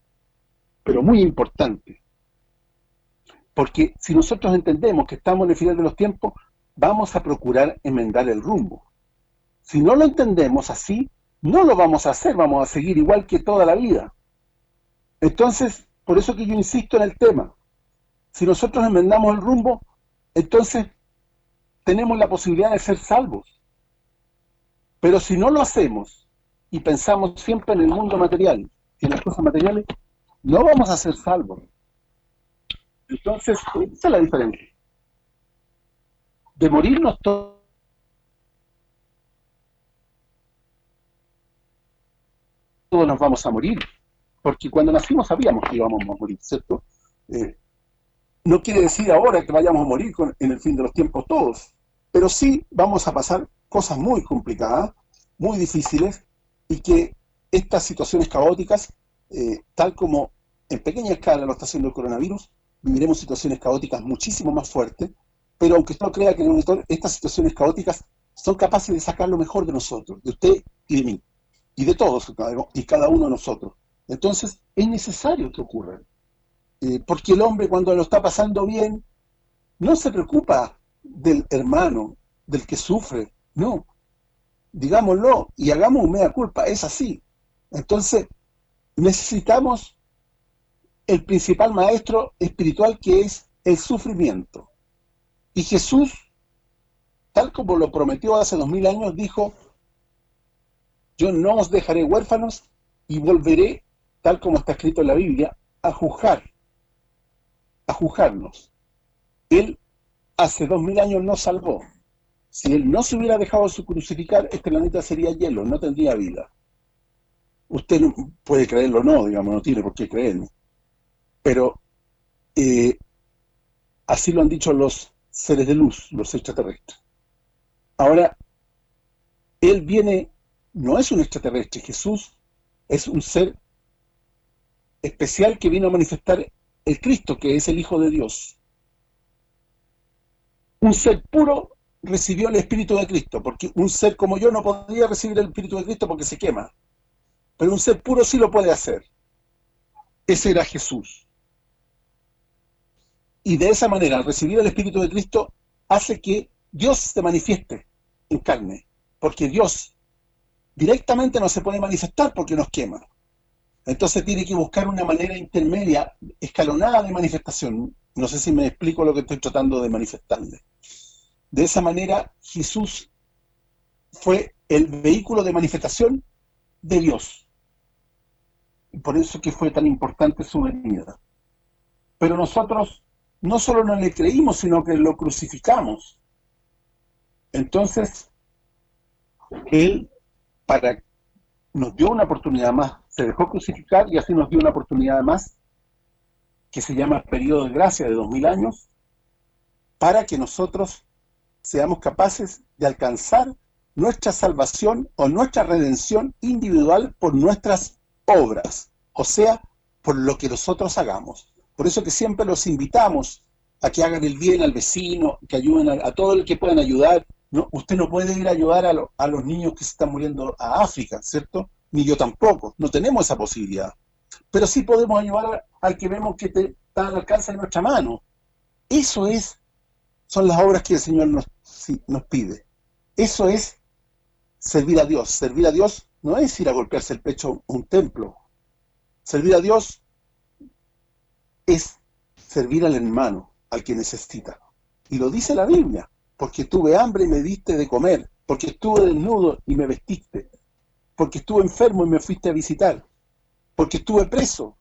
pero muy importante. Porque si nosotros entendemos que estamos en el final de los tiempos, vamos a procurar enmendar el rumbo. Si no lo entendemos así, no lo vamos a hacer, vamos a seguir igual que toda la vida. Entonces, por eso que yo insisto en el tema. Si nosotros enmendamos el rumbo, entonces tenemos la posibilidad de ser salvos. Pero si no lo hacemos y pensamos siempre en el mundo material en las cosas materiales, no vamos a ser salvos. Entonces, esa es la diferencia. De morirnos todos todos nos vamos a morir, porque cuando nacimos sabíamos que íbamos a morir, ¿cierto? Eh, no quiere decir ahora que vayamos a morir en el fin de los tiempos todos, pero sí vamos a pasar cosas muy complicadas, muy difíciles, y que estas situaciones caóticas, eh, tal como en pequeña escala lo está haciendo el coronavirus, viviremos situaciones caóticas muchísimo más fuertes, pero aunque usted no crea que estas situaciones caóticas son capaces de sacar lo mejor de nosotros, de usted y de mí, y de todos y cada uno de nosotros. Entonces, es necesario que ocurra. Eh, porque el hombre cuando lo está pasando bien, no se preocupa del hermano, del que sufre, no. Digámoslo y hagamos un culpa, es así. Entonces, necesitamos el principal maestro espiritual que es el sufrimiento. Y Jesús, tal como lo prometió hace dos mil años, dijo, yo no os dejaré huérfanos y volveré, tal como está escrito en la Biblia, a juzgar a juzgarnos. Él hace dos mil años nos salvó. Si Él no se hubiera dejado su crucificar, este planeta sería hielo, no tendría vida. Usted puede creerlo o no, digamos, no tiene por qué creerlo. Pero eh, así lo han dicho los seres de luz, los extraterrestres. Ahora, Él viene, no es un extraterrestre, Jesús es un ser especial que vino a manifestar el Cristo, que es el Hijo de Dios. Un ser puro recibió el Espíritu de Cristo, porque un ser como yo no podía recibir el Espíritu de Cristo porque se quema. Pero un ser puro sí lo puede hacer. Ese era Jesús. Y de esa manera, recibir el Espíritu de Cristo hace que Dios se manifieste en carne, porque Dios directamente no se puede manifestar porque nos quema. Entonces tiene que buscar una manera intermedia, escalonada de manifestación. No sé si me explico lo que estoy tratando de manifestarle. De esa manera, Jesús fue el vehículo de manifestación de Dios. Y por eso que fue tan importante su venida. Pero nosotros no solo no le creímos, sino que lo crucificamos. Entonces, Él, para nos dio una oportunidad más, se dejó crucificar y así nos dio una oportunidad más que se llama periodo de gracia de dos mil años para que nosotros seamos capaces de alcanzar nuestra salvación o nuestra redención individual por nuestras obras, o sea, por lo que nosotros hagamos. Por eso que siempre los invitamos a que hagan el bien al vecino, que ayuden a, todo el que puedan ayudar, no, usted no puede ir a ayudar a, a, los niños que se están muriendo a África, ¿cierto? Ni yo tampoco, no tenemos esa posibilidad. Pero sí podemos ayudar al que vemos que está al alcance de nuestra mano. Eso es, son las obras que el Señor nos, nos pide. Eso es servir a Dios. Servir a Dios no es ir a golpearse el pecho a un templo. Servir a Dios es servir al hermano, al que necesita. Y lo dice la Biblia porque tuve hambre y me diste de comer, porque estuve desnudo y me vestiste, porque estuve enfermo y me fuiste a visitar, porque estuve preso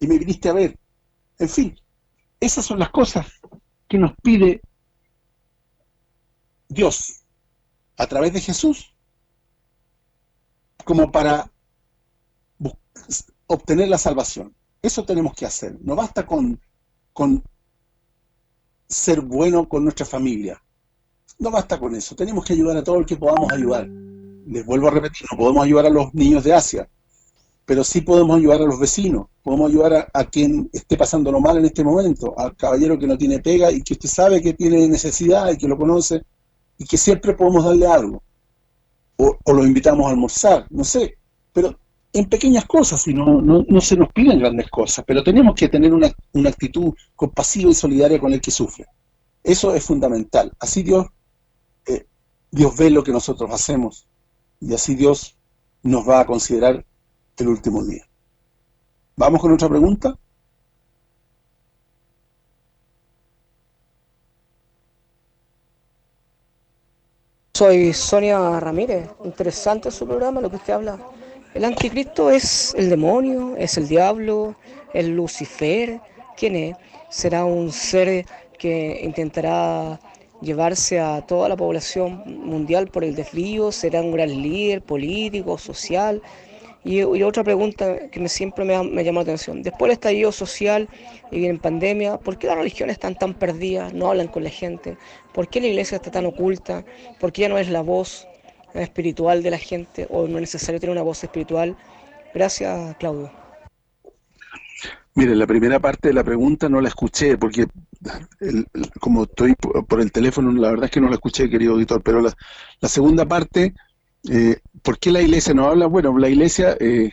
y me viniste a ver. En fin, esas son las cosas que nos pide Dios a través de Jesús como para obtener la salvación. Eso tenemos que hacer. No basta con, con ser bueno con nuestra familia. No basta con eso. Tenemos que ayudar a todo el que podamos ayudar. Les vuelvo a repetir, no podemos ayudar a los niños de Asia, pero sí podemos ayudar a los vecinos, podemos ayudar a, quien esté pasándolo mal en este momento, al caballero que no tiene pega y que usted sabe que tiene necesidad y que lo conoce y que siempre podemos darle algo. O, lo invitamos a almorzar, no sé, pero en pequeñas cosas, y no, se nos piden grandes cosas, pero tenemos que tener una, una actitud compasiva y solidaria con el que sufre. Eso es fundamental. Así Dios, eh, Dios ve lo que nosotros hacemos y así Dios nos va a considerar el último día. ¿Vamos con otra pregunta? Soy Sonia Ramírez. Interesante su programa, lo que usted habla. El anticristo es el demonio, es el diablo, es Lucifer. ¿Quién es? Será un ser que intentará llevarse a toda la población mundial por el desvío, será un gran líder político, social. Y, otra pregunta que me, siempre me, me llamó la atención, después del estallido social y bien pandemia, ¿por qué las religiones están tan perdidas, no hablan con la gente? ¿Por qué la iglesia está tan oculta? ¿Por qué ya no es la voz espiritual de la gente o no es necesario tener una voz espiritual? Gracias, Claudio. Mire, la primera parte de la pregunta no la escuché porque como estoy por el teléfono, la verdad es que no la escuché, querido auditor, pero la, la segunda parte eh, ¿Por qué la iglesia no habla? Bueno, la iglesia eh,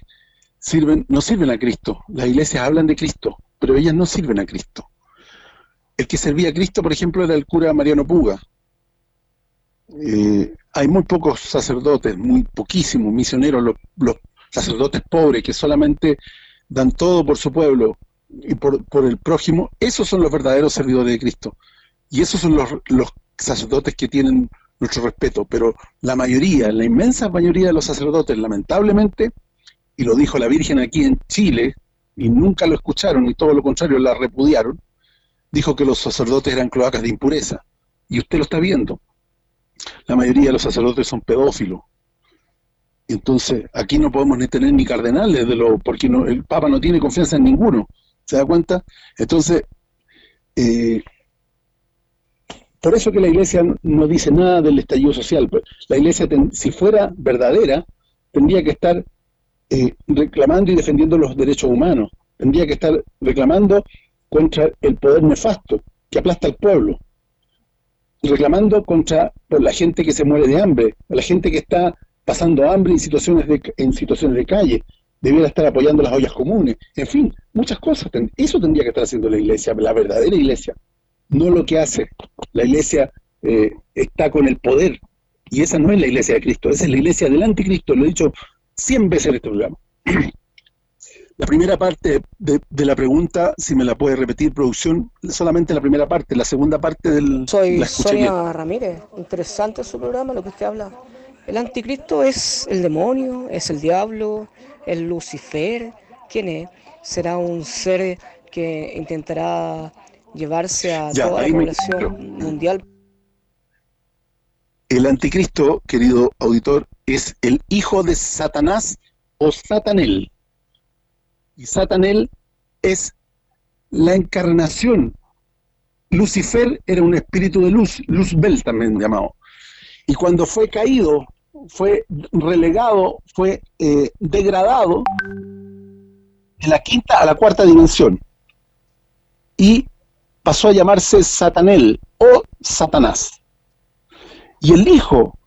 sirven, no sirven a Cristo. Las iglesias hablan de Cristo, pero ellas no sirven a Cristo. El que servía a Cristo, por ejemplo, era el cura Mariano Puga. Eh, hay muy pocos sacerdotes, muy poquísimos misioneros, los, sacerdotes pobres que solamente dan todo por su pueblo y por, el prójimo, esos son los verdaderos servidores de Cristo. Y esos son los, los sacerdotes que tienen nuestro respeto, pero la mayoría, la inmensa mayoría de los sacerdotes, lamentablemente, y lo dijo la Virgen aquí en Chile, y nunca lo escucharon, y todo lo contrario, la repudiaron, dijo que los sacerdotes eran cloacas de impureza, y usted lo está viendo. La mayoría de los sacerdotes son pedófilos. Entonces, aquí no podemos ni tener ni cardenales, de lo, porque el Papa no tiene confianza en ninguno, ¿se da cuenta? Entonces, eh, por eso que la iglesia no dice nada del estallido social. Pues, la iglesia, si fuera verdadera, tendría que estar eh, reclamando y defendiendo los derechos humanos. Tendría que estar reclamando contra el poder nefasto que aplasta al pueblo. Reclamando contra la gente que se muere de hambre, la gente que está pasando hambre en situaciones de, en situaciones de calle. Debiera estar apoyando las ollas comunes. En fin, muchas cosas. Eso tendría que estar haciendo la iglesia, la verdadera iglesia no lo que hace. La iglesia eh, está con el poder, y esa no es la iglesia de Cristo, esa es la iglesia del anticristo, lo he dicho cien veces en este programa. La primera parte de, la pregunta, si me la puede repetir, producción, solamente la primera parte, la segunda parte del... Soy Sonia Ramírez, interesante su programa, lo que usted habla. El anticristo es el demonio, es el diablo, el Lucifer, ¿quién es? Será un ser que intentará llevarse a toda la población mundial. El anticristo, querido auditor, es el hijo de Satanás o Satanel. Y Satanel es la encarnación. Lucifer era un espíritu de luz, Luzbel también llamado. Y cuando fue caído, fue relegado, fue eh, degradado de la quinta a la cuarta dimensión. Y pasó a llamarse Satanel o Satanás. Y el hijo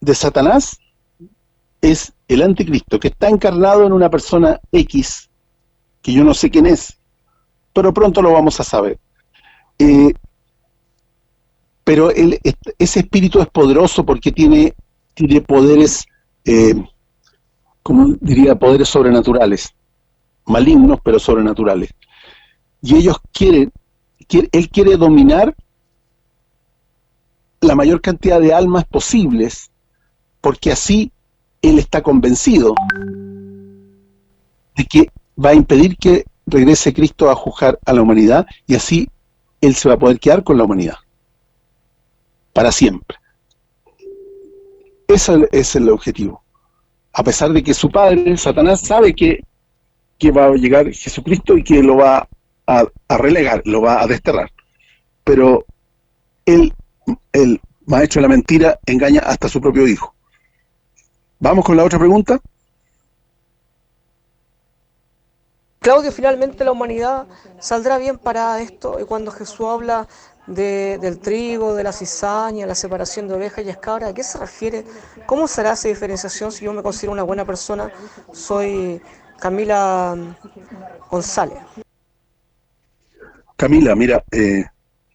de Satanás es el anticristo, que está encarnado en una persona X, que yo no sé quién es, pero pronto lo vamos a saber. Eh, pero ese espíritu es poderoso porque tiene, tiene poderes, eh, como diría, poderes sobrenaturales, malignos pero sobrenaturales y ellos quieren, él quiere dominar la mayor cantidad de almas posibles, porque así él está convencido de que va a impedir que regrese Cristo a juzgar a la humanidad y así él se va a poder quedar con la humanidad para siempre. Ese es el objetivo. a pesar de que su padre, Satanás, sabe que, va a llegar Jesucristo y que lo va a, relegar, lo va a desterrar. Pero él, el maestro de la mentira, engaña hasta su propio hijo. ¿Vamos con la otra pregunta? Claudio, finalmente la humanidad saldrá bien para esto y cuando Jesús habla del trigo, de la cizaña, la separación de ovejas y escabras, ¿a qué se refiere? ¿Cómo será esa diferenciación si yo me considero una buena persona? Soy Camila González. Camila, mira, eh,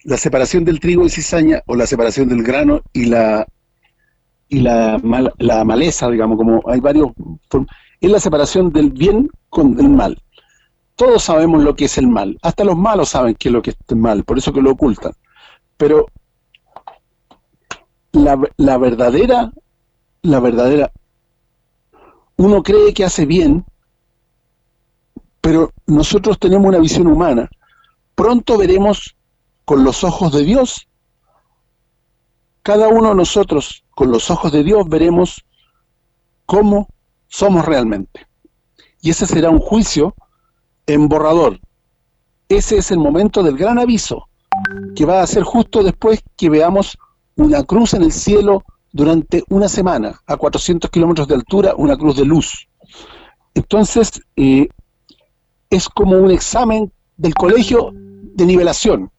la separación del trigo y cizaña o la separación del grano y la y la, la maleza, digamos, como hay varios es la separación del bien con el mal todos sabemos lo que es el mal, hasta los malos saben qué es lo que es mal, por eso que lo ocultan. Pero la, la verdadera, la verdadera, uno cree que hace bien, pero nosotros tenemos una visión humana. Pronto veremos con los ojos de Dios, cada uno de nosotros con los ojos de Dios veremos cómo somos realmente. Y ese será un juicio en borrador. Ese es el momento del gran aviso, que va a ser justo después que veamos una cruz en el cielo durante una semana, a 400 kilómetros de altura, una cruz de luz. Entonces, eh, es como un examen del colegio de nivelación.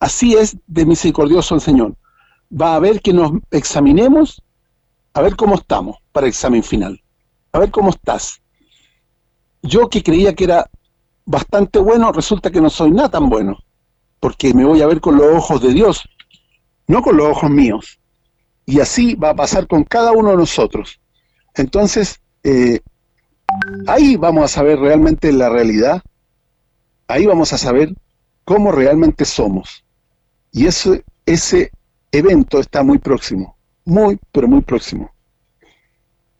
Así es de misericordioso el Señor. Va a ver que nos examinemos, a ver cómo estamos para el examen final. A ver cómo estás yo que creía que era bastante bueno, resulta que no soy nada tan bueno, porque me voy a ver con los ojos de Dios, no con los ojos míos. Y así va a pasar con cada uno de nosotros. Entonces, eh, ahí vamos a saber realmente la realidad, ahí vamos a saber cómo realmente somos. Y ese, ese evento está muy próximo, muy, pero muy próximo.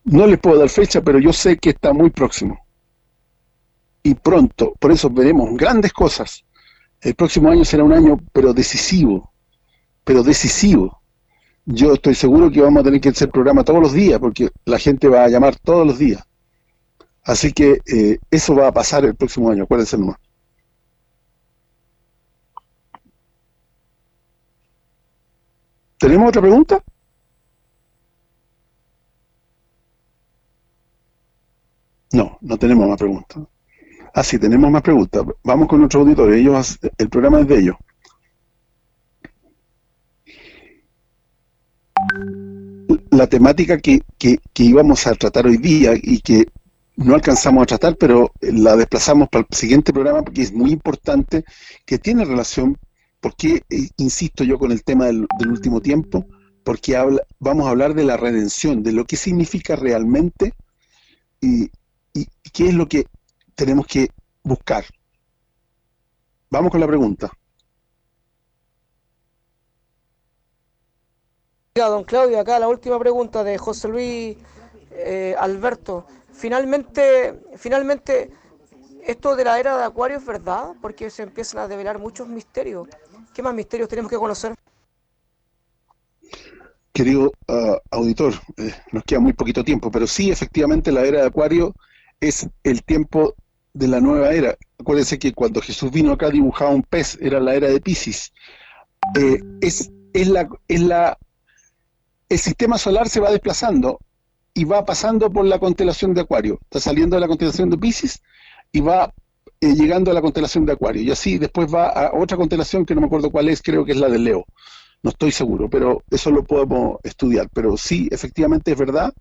No les puedo dar fecha, pero yo sé que está muy próximo y pronto, por eso veremos grandes cosas. El próximo año será un año, pero decisivo, pero decisivo. Yo estoy seguro que vamos a tener que hacer programa todos los días, porque la gente va a llamar todos los días. Así que eh, eso va a pasar el próximo año, acuérdense nomás. ¿Tenemos otra pregunta? No, no tenemos más preguntas. Ah, sí, tenemos más preguntas. Vamos con nuestros auditores. Ellos, el programa es de ellos. La temática que, que, íbamos a tratar hoy día y que no alcanzamos a tratar, pero la desplazamos para el siguiente programa porque es muy importante, que tiene relación, porque eh, insisto yo con el tema del, último tiempo, porque habla, vamos a hablar de la redención, de lo que significa realmente y, y qué es lo que tenemos que buscar. Vamos con la pregunta. Don Claudio, acá la última pregunta de José Luis eh, Alberto. Finalmente, finalmente, esto de la era de Acuario es verdad, porque se empiezan a develar muchos misterios. ¿Qué más misterios tenemos que conocer? Querido uh, auditor, eh, nos queda muy poquito tiempo, pero sí, efectivamente, la era de Acuario es el tiempo de la nueva era. Acuérdense que cuando Jesús vino acá dibujaba un pez, era la era de Pisces. Eh, es, es, la, es la, el sistema solar se va desplazando y va pasando por la constelación de Acuario. Está saliendo de la constelación de Pisces y va eh, llegando a la constelación de Acuario. Y así después va a otra constelación que no me acuerdo cuál es, creo que es la de Leo. No estoy seguro, pero eso lo podemos estudiar. Pero sí, efectivamente es verdad.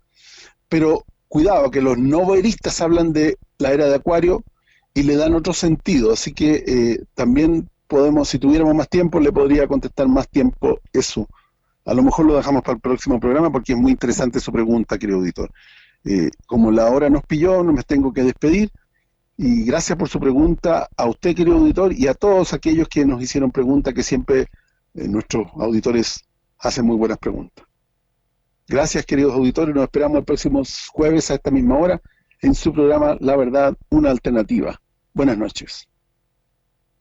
Pero cuidado, que los novoeristas hablan de la era de Acuario y le dan otro sentido, así que eh, también podemos, si tuviéramos más tiempo, le podría contestar más tiempo eso. A lo mejor lo dejamos para el próximo programa porque es muy interesante su pregunta, querido auditor. Eh, como la hora nos pilló, no me tengo que despedir, y gracias por su pregunta a usted, querido auditor, y a todos aquellos que nos hicieron preguntas, que siempre eh, nuestros auditores hacen muy buenas preguntas. Gracias, queridos auditores. Nos esperamos el próximo jueves a esta misma hora en su programa La Verdad, una alternativa. Buenas noches.